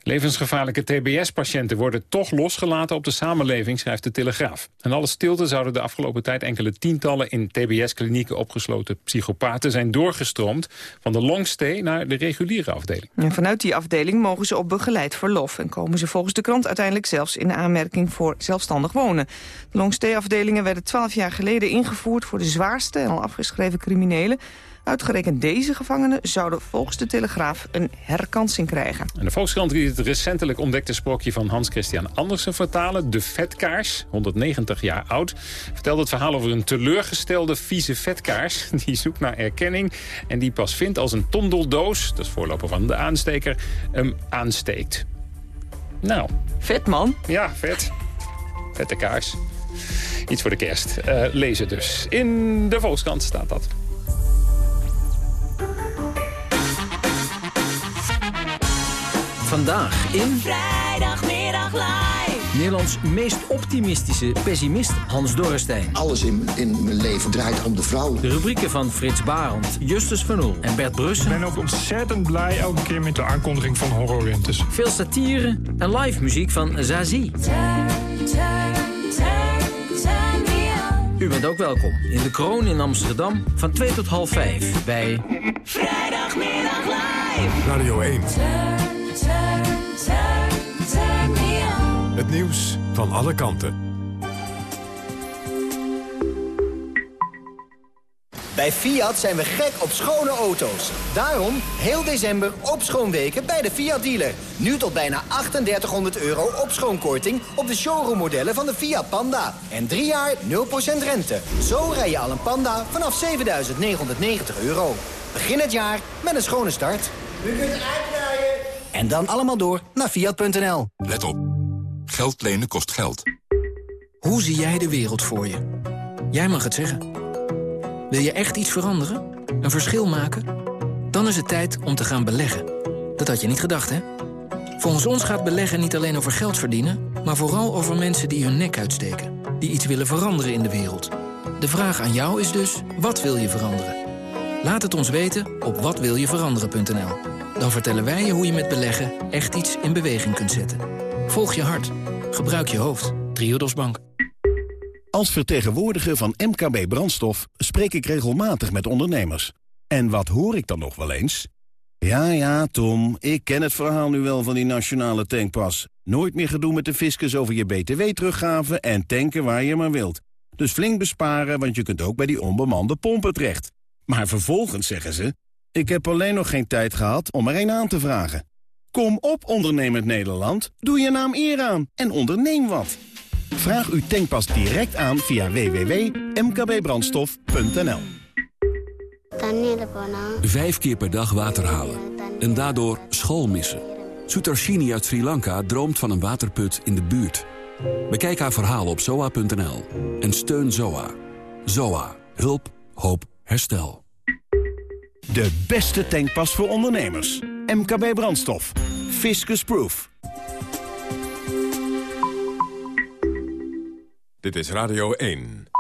Levensgevaarlijke TBS-patiënten worden toch losgelaten op de samenleving, schrijft de Telegraaf. En alle stilte zouden de afgelopen tijd enkele tientallen in TBS-klinieken opgesloten psychopaten zijn doorgestroomd van de longstay naar de reguliere afdeling. En vanuit die afdeling mogen ze op begeleid verlof en komen ze volgens de krant uiteindelijk zelfs in aanmerking voor zelfstandig wonen. De longstay-afdelingen werden twaalf jaar geleden ingevoerd voor de zwaarste en al afgeschreven criminelen. Uitgerekend deze gevangenen zouden volgens de Telegraaf een herkansing krijgen. En de Volkskrant die het recentelijk ontdekte sprookje van Hans Christian Andersen vertalen. De vetkaars, 190 jaar oud, vertelt het verhaal over een teleurgestelde vieze vetkaars. Die zoekt naar erkenning en die pas vindt als een tondeldoos, dat is voorloper van de aansteker, hem aansteekt. Nou. Vet man. Ja, vet. Vette kaars. Iets voor de kerst. Uh, lezen dus. In de Volkskrant staat dat. Vandaag in... Vrijdagmiddag live. Nederlands meest optimistische pessimist Hans Dorrestein. Alles in, in mijn leven draait om de vrouw. De rubrieken van Frits Barend, Justus Van Oel en Bert Brussen. Ik ben ook ontzettend blij elke keer met de aankondiging van Horror Winters. Veel satire en live muziek van Zazie. Turn, turn, turn. U bent ook welkom in de Kroon in Amsterdam van 2 tot half 5 bij... Vrijdagmiddag live. Radio 1. Turn, turn, turn, turn me on. Het nieuws van alle kanten. Bij Fiat zijn we gek op schone auto's. Daarom heel december op schoonweken bij de Fiat dealer. Nu tot bijna 3800 euro op schoonkorting op de showroommodellen van de Fiat Panda. En drie jaar 0% rente. Zo rij je al een Panda vanaf 7990 euro. Begin het jaar met een schone start. U kunt uitrijden. En dan allemaal door naar Fiat.nl. Let op. Geld lenen kost geld. Hoe zie jij de wereld voor je? Jij mag het zeggen. Wil je echt iets veranderen? Een verschil maken? Dan is het tijd om te gaan beleggen. Dat had je niet gedacht, hè? Volgens ons gaat beleggen niet alleen over geld verdienen... maar vooral over mensen die hun nek uitsteken. Die iets willen veranderen in de wereld. De vraag aan jou is dus, wat wil je veranderen? Laat het ons weten op watwiljeveranderen.nl. Dan vertellen wij je hoe je met beleggen echt iets in beweging kunt zetten. Volg je hart. Gebruik je hoofd. Triodos Bank. Als vertegenwoordiger van MKB Brandstof spreek ik regelmatig met ondernemers. En wat hoor ik dan nog wel eens? Ja, ja, Tom, ik ken het verhaal nu wel van die nationale tankpas. Nooit meer gedoe met de fiscus over je btw-teruggave en tanken waar je maar wilt. Dus flink besparen, want je kunt ook bij die onbemande pompen terecht. Maar vervolgens zeggen ze... ik heb alleen nog geen tijd gehad om er een aan te vragen. Kom op, ondernemend Nederland. Doe je naam eer aan en onderneem wat. Vraag uw tankpas direct aan via www.mkbbrandstof.nl Vijf keer per dag water halen. En daardoor school missen. Sutarshini uit Sri Lanka droomt van een waterput in de buurt. Bekijk haar verhaal op zoa.nl. En steun Zoa. Zoa. Hulp. Hoop. Herstel. De beste tankpas voor ondernemers. MKB Brandstof. Fiscus Proof. Dit is Radio 1.